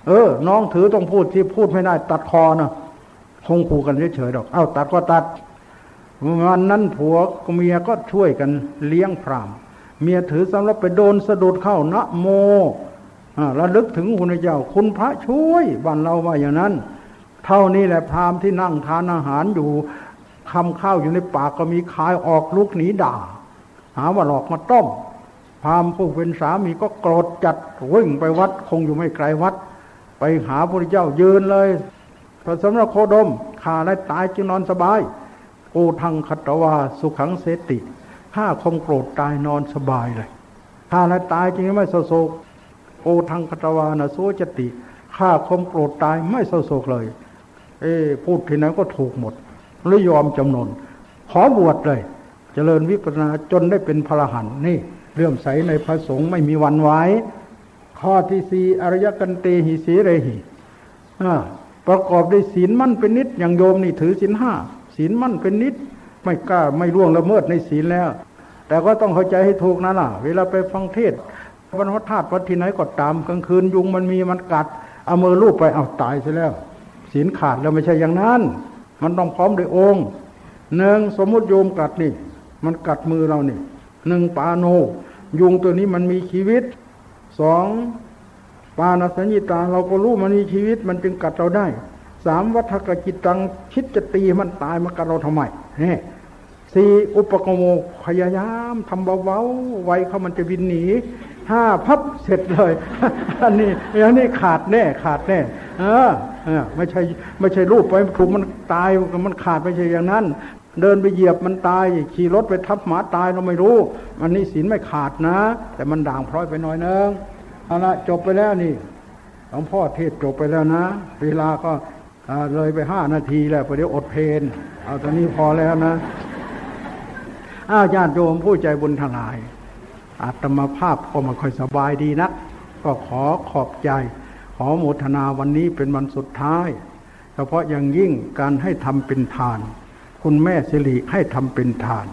เออ น้องถือต้องพูดที่พูดไม่ได้ ตัดคอนะคงขู่กันเฉยๆดอก เอ้าตัดก็ตัดวันนั้นผัวกับเมียก็ช่วยกันเลี้ยงพรามเมียถือสำรับไปโดนสะดุดเข้านะโมระลึกถึงคุณเจ้า คุณพระช่วยบ้านเราว่าอย่างนั้น เท่านี้แหละพรามที่นั่งทานอาหารอยู่คำข้าวอยู่ในปากก็มีคายออกลุกหนีด่า หาว่าหลอกมาต้มพรามผู้เป็นสามีก็โกรธจัดวิ่งไปวัด คงอยู่ไม่ไกลวัด ไปหาพระเจ้ายืนเลย พระสมณโคดมข่าได้ตายจึงนอนสบายโอทังคัตวาสุขังเสติข้าคมโกรธตายนอนสบายเลยข้าได้ตายจึงไม่โศกโอทังคัตวานะโสจติข้าคมโกรธตายไม่โศกเลย เอพูดที่ไหนก็ถูกหมดหรือยอมจำนน ขอบวชเลยเจริญวิปัสสนาจนได้เป็นพระหันนี่เลื่อมใสในพระสงฆ์ไม่มีวันไว้ ข้อที่สี่อริยกันเตหิสีเรหิประกอบด้วยศีลมั่นเป็นนิดอย่างโยมนี่ถือศีลห้าศีลมั่นเป็นนิด ไม่กล้าไม่ล่วงละเมิดในศีลแล้ว แต่ก็ต้องเข้าใจให้ถูกนะล่ะ เวลาไปฟังเทศวันวัฏธาตุวัดที่ไหนก็ตามกลางคืนยุงมันมีมันกัดเอามือลูบไปเอาตายซะแล้วศีลขาดแล้วไม่ใช่อย่างนั้น มันต้องพร้อมด้วยองค์หนึ่งสมมติโยมกัดนี่ มันกัดมือเรานี่หนึ่งปาโน ยุงตัวนี้มันมีชีวิต สองปานสัญญตา เราก็รู้มันมีชีวิตมันจึงกัดเราได้สามวัฏกจิตตังคิดจะตีมันตายมากัดเราทำไมนี่สี่อุปกโมพยายามทำเบาๆไว้เขามันจะบินหนีห้าพับเสร็จเลย อันนี้อย่างนี้ขาดแน่ ขาดแน่ เออ เออ ไม่ใช่ ไม่ใช่รูปไปถูกมันตายมันขาดไม่ใช่อย่างนั้น เดินไปเหยียบมันตาย ขี่รถไปทับหมาตายเราไม่รู้มันนี่ศีลไม่ขาดนะ แต่มันด่างพร้อยไปหน่อยนึงเอาละจบไปแล้วนี่หลวงพ่อเทศจบไปแล้วนะ เวลาก็เลยไปห้านาทีแล้วเดี๋ยวอดเพนเอาตอนนี้พอแล้วนะอ้าวญาติโยมผู้ใจบุญทลายอาตมาภาพก็มาค่อยสบายดีนะก็ขอขอบใจ ขอโมทนาวันนี้เป็นวันสุดท้าย เฉพาะอย่างยิ่งการให้ทำเป็นทาน คุณแม่สิริให้ทำเป็นทาน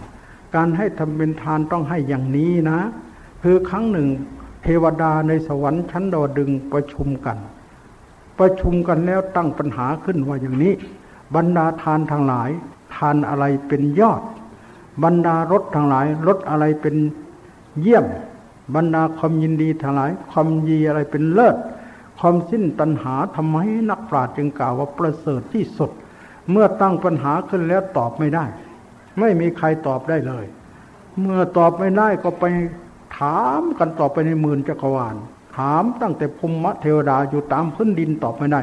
การให้ทำเป็นทานต้องให้อย่างนี้นะ คือครั้งหนึ่ง เทวดาในสวรรค์ชั้นดอดึงประชุมกัน ประชุมกันแล้วตั้งปัญหาขึ้นว่าอย่างนี้ บรรดาทานทั้งหลาย ทานอะไรเป็นยอด บรรดารถทั้งหลายรถอะไรเป็นเยี่ยม บรรดาความยินดีทั้งหลาย ความยีอะไรเป็นเลิศความสิ้นตัณหาทำไมนักปราชญ์จึงกล่าวว่าประเสริฐที่สุด เมื่อตั้งปัญหาขึ้นแล้วตอบไม่ได้ ไม่มีใครตอบได้เลย เมื่อตอบไม่ได้ก็ไปถามกันต่อไปในหมื่นจักรวาล ถามตั้งแต่ภูมิเทวดาอยู่ตามพื้นดินตอบไม่ได้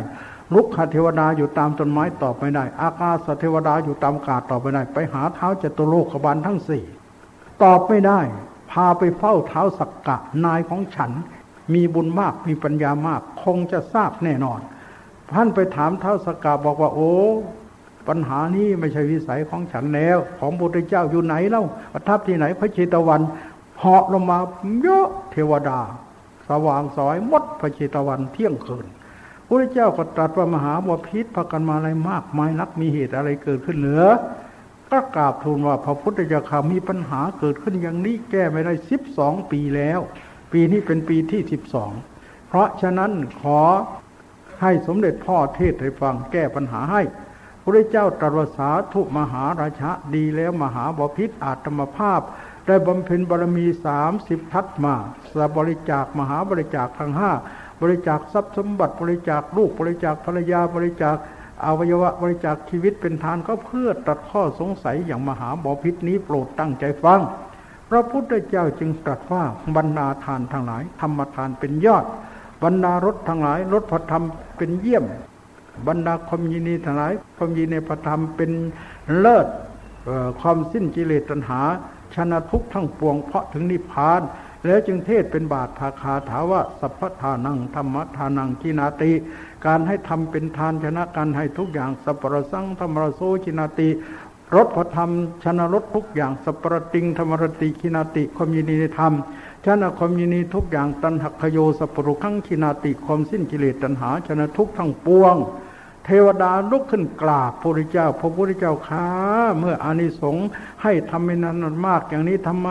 ลุกขเทวดาอยู่ตามต้นไม้ตอบไม่ได้ อากาศเทวดาอยู่ตามอากาศตอบไม่ได้ ไปหาเท้าจตุโลกบาลทั้งสี่ตอบไม่ได้ พาไปเฝ้าเท้าสักกะนายของฉัน มีบุญมากมีปัญญามาก คงจะทราบแน่นอนท่านไปถามเท้าสักกะบอกว่าโอ้ ปัญหานี้ไม่ใช่วิสัยของฉันแล้ว ของพระพุทธเจ้าอยู่ไหนเล่าประทับที่ไหนพระเชตวันเหาะลงมาเยอะเทวดา สว่างสอยมดพระเชตวันเที่ยงคืนพระเจ้าก็ตรัสว่ามหาบพิษพากันมาอะไรมากมายนักมีเหตุอะไรเกิดขึ้นเหนือก็กราบทูลว่าพระพุทธเจ้าข่ามีปัญหาเกิดขึ้นอย่างนี้แก้ไม่ได้สิบสองปีแล้ว ปีนี้เป็นปีที่สิบสองเพราะฉะนั้นขอให้สมเด็จพ่อเทศให้ฟังแก้ปัญหาให้ พระเจ้าตรัสสาทุมหาราชะดีแล้วมหาบพิษอาตมภาพ ได้บำเพ็ญบารมีสามสิบทัศมาสบริจาคมหาบริจาคทั้งห้าบริจาคทรัพย์สมบัติบริจาคลูกบริจาคภรรยาบริจาคอวัยวะบริจาคชีวิตเป็นทานก็เพื่อตัดข้อสงสัยอย่างมหาบอพิษนี้โปรดตั้งใจฟัง พระพุทธเจ้าจึงตรัสว่าบรรดาทานทั้งหลาย ธรรมทานเป็นยอดบรรดารถทั้งหลายรถพระธรรมเป็นเยี่ยม บรรดาความยินดีทั้งหลายความยินในพระธรรมเป็นเลิศความสิ้นกิเลสตัณหา ชนะทุกทั้งปวงเพราะถึงนิพพาน แล้วจึงเทศเป็นบาทภาคาถาว่าสัพพทานังธรรมทานังกินาติ การให้ทำเป็นทานชนะการให้ทุกอย่างสัพพรสังธรรมรโซกินาติรถพระธรรมชนะรถทุกอย่างสัพพรติงธรรมรติกินาติความยินดีในธรรมชนะความยินดีทุกอย่างตันหักขโยสัพปรุขังกินาติความสิ้นกิเลสตัณหา ชนะทุกทั้งปวง เทวดาลุกขึ้นกราบพระพุทธเจ้า พระพุทธเจ้าข้าเมื่ออานิสงส์ให้ทำให้นั้นมากอย่างนี้ทำไม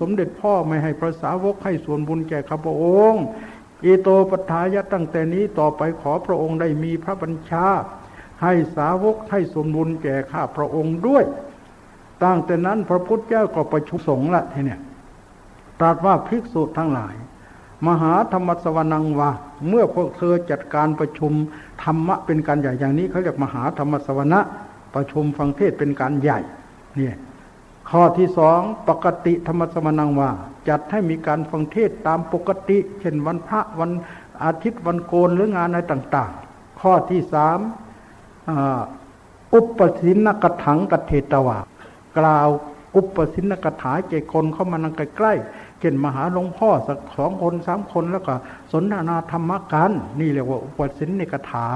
สมเด็จพ่อไม่ให้พระสาวกให้ส่วนบุญแก่ข้าพระองค์อีโตปทายะตั้งแต่นี้ต่อไปขอพระองค์ได้มีพระบัญชา ให้สาวกให้ส่วนบุญแก่ข้าพระองค์ด้วยตั้งแต่นั้นพระพุทธเจ้าก็ประชุมสงฆ์ละทีเนี่ยตรัสว่าภิกษุทั้งหลาย มหาธรรมสวนังวาเมื่อพวกเธอจัดการประชุมธรรมะเป็นการใหญ่อย่างนี้เขาเรียกมหาธรรมสวนะประชุมฟังเทศเป็นการใหญ่เนี่ยข้อที่สองปกติธรรมสมนังว่าจัดให้มีการฟังเทศตามปกติ เช่นวันพระวันอาทิตย์วันโกนหรืองานอะไรต่าง ๆ ข้อที่สามอุปสินกถังกเทตวากล่าวอุปสินกถาเจคนเข้ามานั่งใกล้ๆ เช่นมหาหลวงพ่อสักสองคนสามคนแล้วก็สนทนาธรรมกัน นี่เรียกว่าอุปสินกถา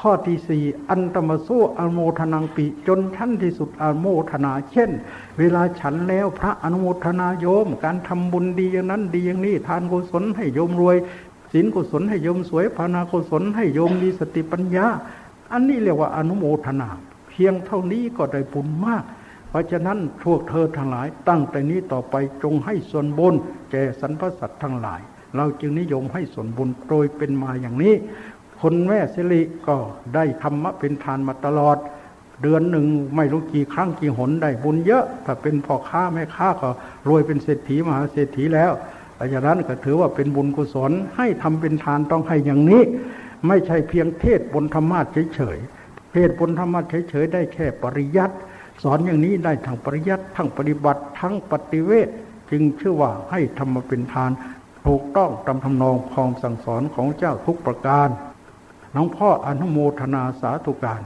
ข้อที่สี่อันตมสู้อโมทนังปีจนชั้นที่สุดอโมทนา เช่น เวลาฉันแล้วพระอนุโมทนาโยม การทำบุญดีอย่างนั้นดีอย่างนี้ ทานกุศลให้โยมรวยศีลกุศลให้โยมสวยภาวนากุศลให้โยมมีสติปัญญา อันนี้เรียกว่าอนุโมทนา เพียงเท่านี้ก็ได้บุญมาก เพราะฉะนั้นพวกเธอทั้งหลาย ตั้งแต่นี้ต่อไปจงให้ส่วนบุญแก่สรรพสัตว์ทั้งหลาย เราจึงนิยมให้ส่วนบุญโดยเป็นมาอย่างนี้ คนแม่สิริก็ได้ธรรมะเป็นทานมาตลอด เดือนหนึ่งไม่รู้กี่ครั้งกี่หนได้บุญเยอะ ถ้าเป็นพ่อค้าแม่ค้าก็รวยเป็นเศรษฐีมหาเศรษฐีแล้วเพราะฉะนั้นก็ถือว่าเป็นบุญกุศลให้ทำเป็นทานต้องให้อย่างนี้ ไม่ใช่เพียงเทศบนธรรมะเฉยๆเทศบนธรรมะเฉยๆได้แค่ปริยัติ สอนอย่างนี้ได้ทั้งปริยัติทั้งปฏิบัติทั้งปฏิเวทจึงชื่อว่าให้ธรรมเป็นทาน ถูกต้องตามทำนองคองสั่งสอนของเจ้าทุกประการน้องพ่ออนุโมทนาสาธุการ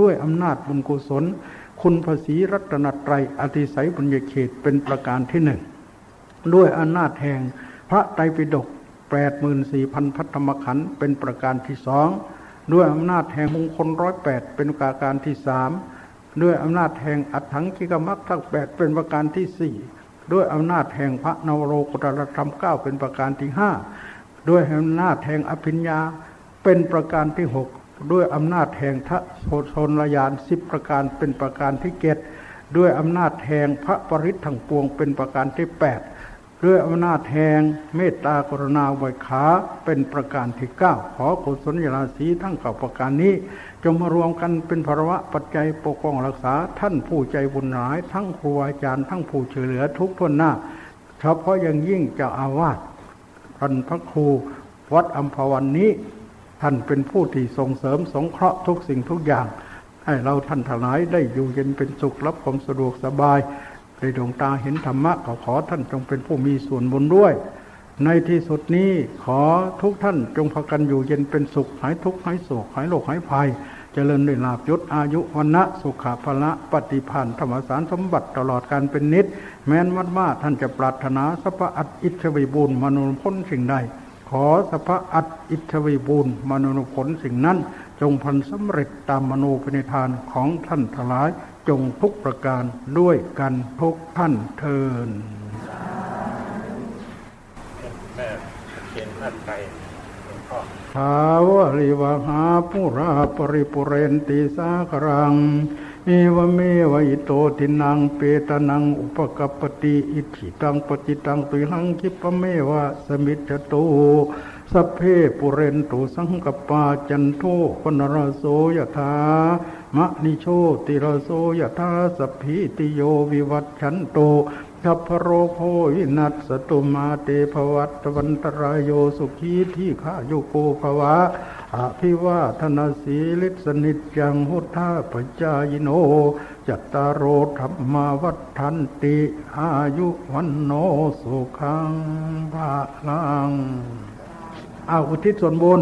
ด้วยอำนาจบุญกุศล คุณภาษีรัตนตรัยอธิสัยบุญญเขตเป็นประการที่หนึ่งด้วยอำนาจแห่งพระไตรปิฎกแปดหมื่นสี่พันพัฒธรรมขันเป็นประการที่สองด้วยอำนาจแห่งมงคลร้อยแปดเป็นประการที่สาม ด้วยอำนาจแห่งอัตถังกิกมักทั้งแปดเป็นประการที่สี่ด้วยอำนาจแห่งพระนวโรกุตรธรรมเก้าเป็นประการที่ห้าด้วยอำนาจแห่งอภิญญาเป็นประการที่หกด้วยอำนาจแห่งทะโสชนยานสิบประการเป็นประการที่เกตด้วยอำนาจแห่งพระปริศทั้งปวงเป็นประการที่แปดด้วยอำนาจแห่งเมตตากรุณาไวขาเป็นประการที่เก้าขอกุศลยาศีทั้งเก้าประการนี้ งมารวมกันเป็นภาวะปัจจัยปกป้องรักษา ท่านผู้ใจบุญหลาย ทั้งครูอาจารย์ทั้งผู้ช่วยเหลือทุกทนหน้าเฉพาะอย่างยิ่งเจ้าอาวาสท่านพระครูวัดอัมพวันนี้ท่านเป็นผู้ที่ส่งเสริมสงเคราะห์ทุกสิ่งทุกอย่าง ให้เราท่านทั้งหลายได้อยู่เย็นเป็นสุขรับความสะดวกสบายได้ดวงตาเห็นธรรมะก็ขอท่านจงเป็นผู้มีส่วนบุญด้วย ในที่สุดนี้ขอทุกท่านจงพากันอยู่เย็นเป็นสุขหายทุกข์หายโศกหายโรคหายภัย จริญด้วยลาบยศอายุวันนะสุขภละปฏิพันธ์ธรรมสารสมบัติตลอดการเป็นนิด แม้นวัดว่าท่านจะปรารถนาสัพอัตอิชวิบูลมนุพ้นสิ่งใด ขอสัพอัตอิชวิบูลมนุผลสิ่งนั้น จงพันสำเร็จตามมโนปณิธานของท่านทั้งหลายจงทุกประการด้วยกันทุกท่านเทอญแม่เขียนท่านไป ถาวาริวะหาปูรา ปะริปูเรนติสาคะรังเอวะเมวะ อิโตทินนังเปตานังอุปะกัปปะติอิจฉิตังปัตถิตังตุมหัง ขิปปะเมวะ สะมิชฌะตุสัพเพปูเรนตุสังกัปปาจันโทปนรโสยถามะนิโชติรโสยถาสัพพิติโยวิวัตฉันโต ขัพโรโพวินัสสตุมาเตภวัตวันตรายโยสุขีที่ข้าโยโกภวะอภิวาทนาสีลิสนิจังหุทาปจายโน จัตตารโอธรรมาวัฏันติอายุวันโนสุขังภาลังอาอุทิศส่วนบุญ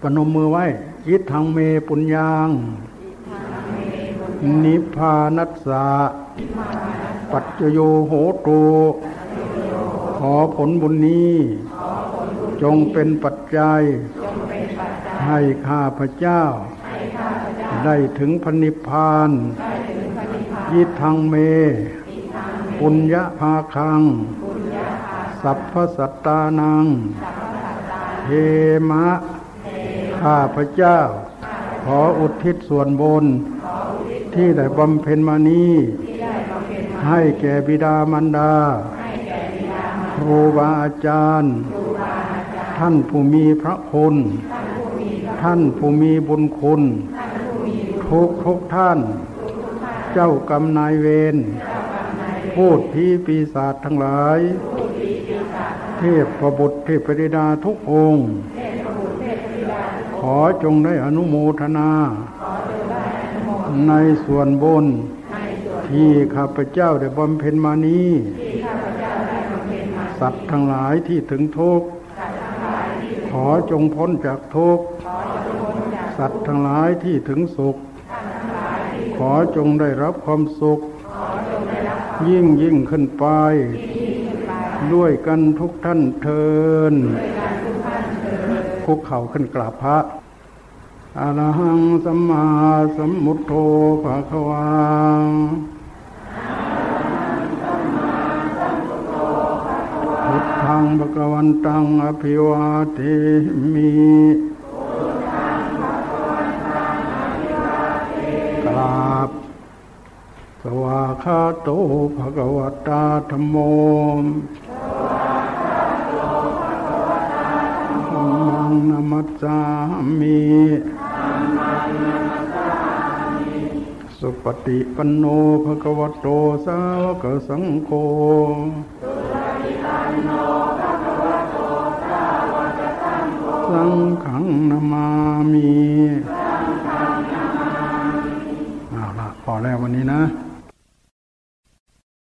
ปนมมือไว้ยิทธังเมปุญญังนิพพานัสสะ ปัจจโยโหตุขอผลบุญนี้ จงเป็นปัจจัย ให้ข้าพเจ้า ได้ถึงพนิพพานยิทังเม ปุญญาภาคัง สัพพสัตตานังเฮมะ ข้าพเจ้า ขออุทิศส่วนบน ที่ได้บำเพ็ญมานี้ ให้แก่บิดามารดา ครูบาอาจารย์ ท่านผู้มีพระคุณ ท่านผู้มีบุญคุณ ทุกทุกท่าน เจ้ากรรมนายเวรพูดผีปีศาจทั้งหลาย เทพประบุตรเทพธิดาทุกองค์ ขอจงได้อนุโมทนา ในส่วนบน ทที่ข้าพเจ้าได้บำเพ็ญมานี้สัตว์ทั้งหลายที่ถึงทุกข์ขอจงพ้นจากทุกข์สัตว์ทั้งหลายที่ถึงสุข ขอจงได้รับความสุข ยิ่งยิ่งขึ้นไป ด้วยกันทุกท่านเทินคุกเข่าขึ้นกราบพระอรหังสัมมาสัมมุทโธภะคะวา พุทธังภะคะวันตังอภิวาเทมิกราบสวาคาโตภะคะวตาธรมโมมังนามัสสามิสุปฏิปันโนภะคะวโตสาวกสังโฆ สังขังนามามีเอาละพอแล้ววันนี้นะ